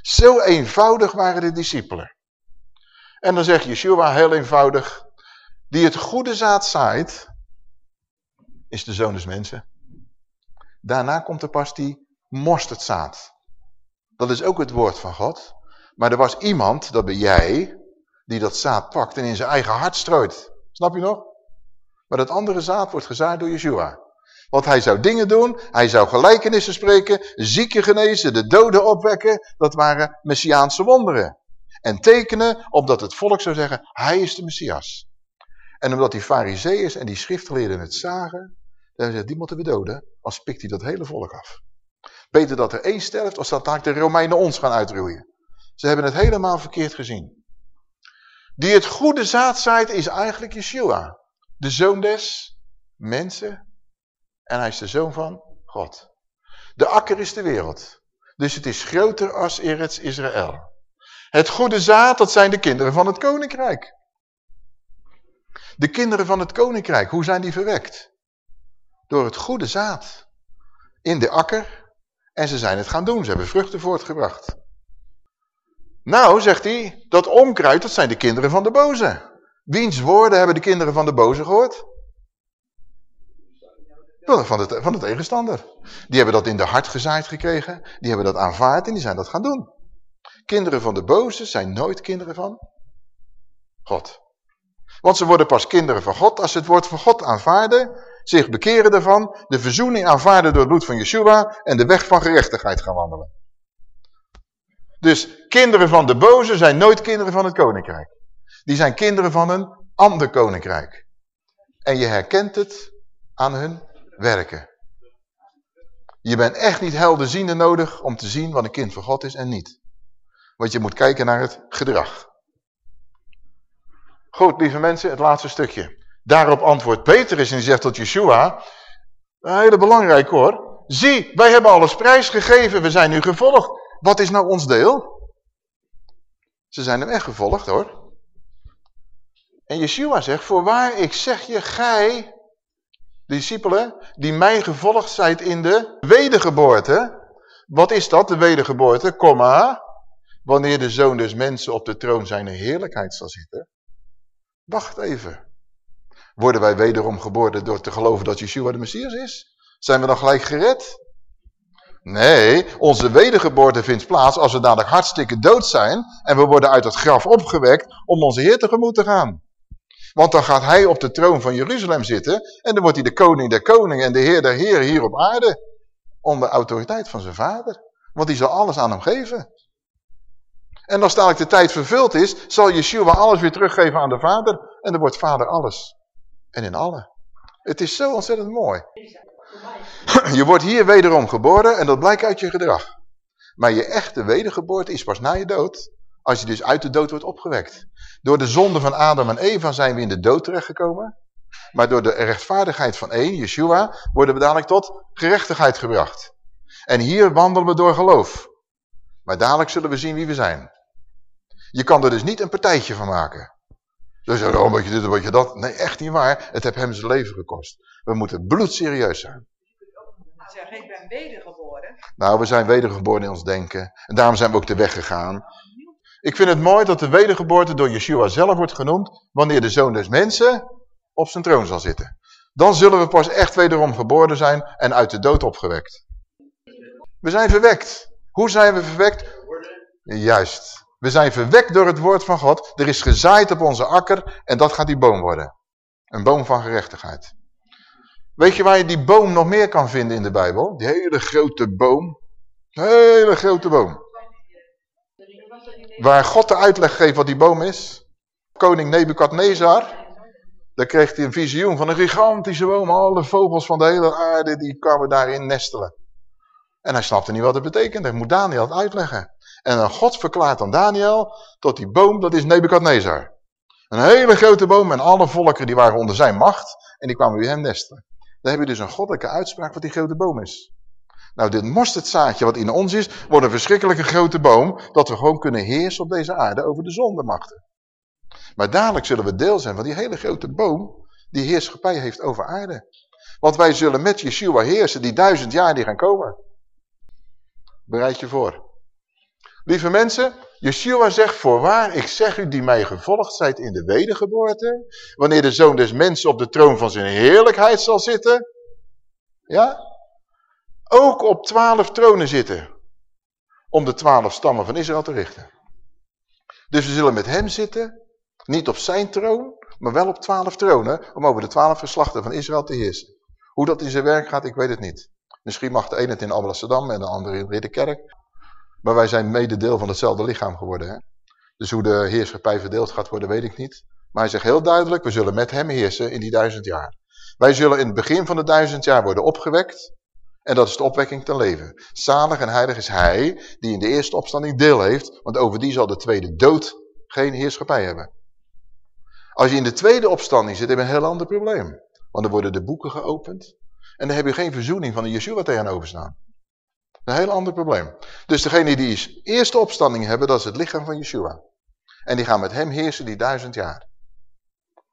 Zo eenvoudig waren de discipelen. En dan zegt Yeshua heel eenvoudig, die het goede zaad zaait, is de zoon des mensen. Daarna komt er pas die mosterdzaad. Dat is ook het woord van God. Maar er was iemand, dat ben jij, die dat zaad pakt en in zijn eigen hart strooit. Snap je nog? Maar dat andere zaad wordt gezaaid door Yeshua. Want hij zou dingen doen, hij zou gelijkenissen spreken, zieken genezen, de doden opwekken. Dat waren messiaanse wonderen. En tekenen, opdat het volk zou zeggen, hij is de Messias. En omdat die fariseeërs en die schriftgeleerden het zagen, dan zeggen die moeten we doden, als pikt hij dat hele volk af. Beter dat er één sterft, als dat de Romeinen ons gaan uitroeien. Ze hebben het helemaal verkeerd gezien. Die het goede zaad zaait is eigenlijk Yeshua. De zoon des mensen en hij is de zoon van God. De akker is de wereld. Dus het is groter als Eretz Israël. Het goede zaad, dat zijn de kinderen van het koninkrijk. De kinderen van het koninkrijk, hoe zijn die verwekt? Door het goede zaad. In de akker. En ze zijn het gaan doen. Ze hebben vruchten voortgebracht. Nou, zegt hij, dat onkruid, dat zijn de kinderen van de boze. Wiens woorden hebben de kinderen van de boze gehoord? Van de, van de tegenstander. Die hebben dat in de hart gezaaid gekregen. Die hebben dat aanvaard en die zijn dat gaan doen. Kinderen van de boze zijn nooit kinderen van God. Want ze worden pas kinderen van God als ze het woord van God aanvaarden, zich bekeren ervan, de verzoening aanvaarden door het bloed van Yeshua en de weg van gerechtigheid gaan wandelen. Dus kinderen van de boze zijn nooit kinderen van het koninkrijk. Die zijn kinderen van een ander koninkrijk. En je herkent het aan hun werken. Je bent echt niet helderziende nodig om te zien wat een kind van God is en niet. Want je moet kijken naar het gedrag. Goed, lieve mensen, het laatste stukje. Daarop antwoordt Petrus en zegt tot Yeshua, hele belangrijk hoor. Zie, wij hebben alles prijsgegeven, we zijn nu gevolgd. Wat is nou ons deel? Ze zijn hem echt gevolgd hoor. En Yeshua zegt, voorwaar ik zeg je, gij, discipelen, die mij gevolgd zijt in de wedergeboorte. Wat is dat, de wedergeboorte? Komma, wanneer de zoon des mensen op de troon zijn heerlijkheid zal zitten. Wacht even. Worden wij wederom geboren door te geloven dat Yeshua de Messias is? Zijn we dan gelijk gered? Nee, onze wedergeboorte vindt plaats als we dadelijk hartstikke dood zijn en we worden uit het graf opgewekt om onze Heer tegemoet te gaan. Want dan gaat hij op de troon van Jeruzalem zitten en dan wordt hij de koning der koningen en de Heer der heren hier op aarde. Onder autoriteit van zijn vader. Want die zal alles aan hem geven. En als dadelijk de tijd vervuld is, zal Yeshua alles weer teruggeven aan de vader. En dan wordt vader alles. En in alle. Het is zo ontzettend mooi. *clears throat* Je wordt hier wederom geboren en dat blijkt uit je gedrag. Maar je echte wedergeboorte is pas na je dood. Als je dus uit de dood wordt opgewekt. Door de zonde van Adam en Eva zijn we in de dood terechtgekomen. Maar door de rechtvaardigheid van één, Yeshua, worden we dadelijk tot gerechtigheid gebracht. En hier wandelen we door geloof. Maar dadelijk zullen we zien wie we zijn. Je kan er dus niet een partijtje van maken. Dus oh, wat je dit, wat je dat. Nee, echt niet waar. Het heeft hem zijn leven gekost. We moeten bloedserieus zijn. Zeg, ik ben wedergeboren. Nou, we zijn wedergeboren in ons denken. En daarom zijn we ook de weg gegaan. Ik vind het mooi dat de wedergeboorte door Yeshua zelf wordt genoemd... wanneer de Zoon des Mensen op zijn troon zal zitten. Dan zullen we pas echt wederom geboren zijn en uit de dood opgewekt. We zijn verwekt. Hoe zijn we verwekt? Juist. We zijn verwekt door het woord van God. Er is gezaaid op onze akker en dat gaat die boom worden. Een boom van gerechtigheid. Weet je waar je die boom nog meer kan vinden in de Bijbel? Die hele grote boom. Hele grote boom. Waar God de uitleg geeft wat die boom is. Koning Nebukadnezar. Daar kreeg hij een visioen van een gigantische boom. Alle vogels van de hele aarde die kwamen daarin nestelen. En hij snapte niet wat het betekende. Hij moet Daniel het uitleggen. En dan God verklaart aan Daniel tot die boom, dat is Nebukadnezar. Een hele grote boom en alle volken die waren onder zijn macht. En die kwamen bij hem nestelen. Dan heb je dus een goddelijke uitspraak wat die grote boom is. Nou, dit mosterdzaadje wat in ons is, wordt een verschrikkelijke grote boom, dat we gewoon kunnen heersen op deze aarde over de zondemachten. Maar dadelijk zullen we deel zijn van die hele grote boom, die heerschappij heeft over aarde. Want wij zullen met Yeshua heersen, die duizend jaar die gaan komen. Bereid je voor. Lieve mensen, Yeshua zegt, voorwaar, ik zeg u die mij gevolgd zijt in de wedergeboorte, wanneer de Zoon des Mensen op de troon van zijn heerlijkheid zal zitten, ja, ook op twaalf tronen zitten, om de twaalf stammen van Israël te richten. Dus we zullen met hem zitten, niet op zijn troon, maar wel op twaalf tronen, om over de twaalf geslachten van Israël te heersen. Hoe dat in zijn werk gaat, ik weet het niet. Misschien mag de ene het in Amsterdam en de andere in Ridderkerk. Maar wij zijn mede deel van hetzelfde lichaam geworden. Hè? Dus hoe de heerschappij verdeeld gaat worden, weet ik niet. Maar hij zegt heel duidelijk, we zullen met hem heersen in die duizend jaar. Wij zullen in het begin van de duizend jaar worden opgewekt. En dat is de opwekking ten leven. Zalig en heilig is hij die in de eerste opstanding deel heeft. Want over die zal de tweede dood geen heerschappij hebben. Als je in de tweede opstanding zit, heb je een heel ander probleem. Want dan worden de boeken geopend. En dan heb je geen verzoening van de Yeshua tegenover staan. Een heel ander probleem. Dus degene die eerste opstanding hebben, dat is het lichaam van Yeshua. En die gaan met hem heersen die duizend jaar.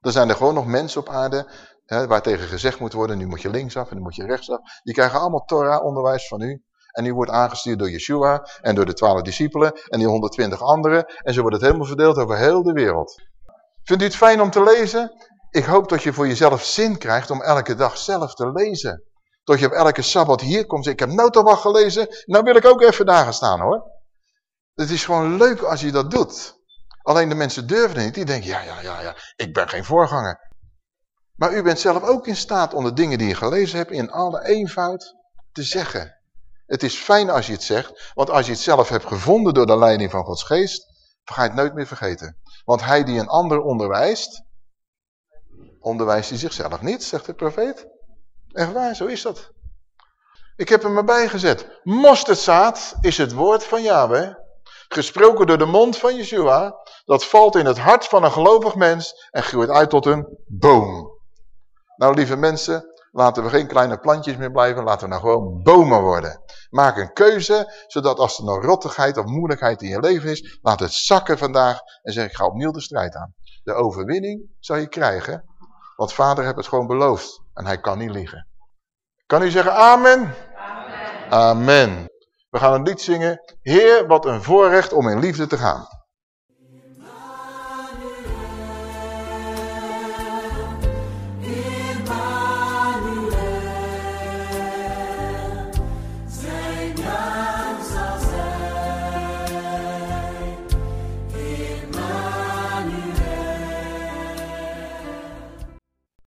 Dan zijn er gewoon nog mensen op aarde hè, waar tegen gezegd moet worden, nu moet je linksaf en nu moet je rechtsaf. Die krijgen allemaal Torah-onderwijs van u. En die wordt aangestuurd door Yeshua en door de twaalf discipelen en die 120 anderen. En zo wordt het helemaal verdeeld over heel de wereld. Vindt u het fijn om te lezen? Ik hoop dat je voor jezelf zin krijgt om elke dag zelf te lezen. Dat je op elke Sabbat hier komt ik heb nou gelezen, nou wil ik ook even daar gaan staan hoor. Het is gewoon leuk als je dat doet. Alleen de mensen durven niet. Die denken, ja, ja, ja, ja, ik ben geen voorganger. Maar u bent zelf ook in staat om de dingen die je gelezen hebt in alle eenvoud te zeggen. Het is fijn als je het zegt, want als je het zelf hebt gevonden door de leiding van Gods geest, ga je het nooit meer vergeten. Want hij die een ander onderwijst, onderwijst hij zichzelf niet, zegt de profeet. Echt waar, zo is dat. Ik heb hem erbij gezet. Mosterdzaad is het woord van Yahweh, gesproken door de mond van Yeshua. Dat valt in het hart van een gelovig mens en groeit uit tot een boom. Nou lieve mensen, laten we geen kleine plantjes meer blijven, laten we nou gewoon bomen worden. Maak een keuze, zodat als er nog rottigheid of moeilijkheid in je leven is, laat het zakken vandaag en zeg ik ga opnieuw de strijd aan. De overwinning zal je krijgen, want vader heeft het gewoon beloofd en hij kan niet liegen. Kan u zeggen amen? Amen. Amen. We gaan een lied zingen. Heer, wat een voorrecht om in liefde te gaan.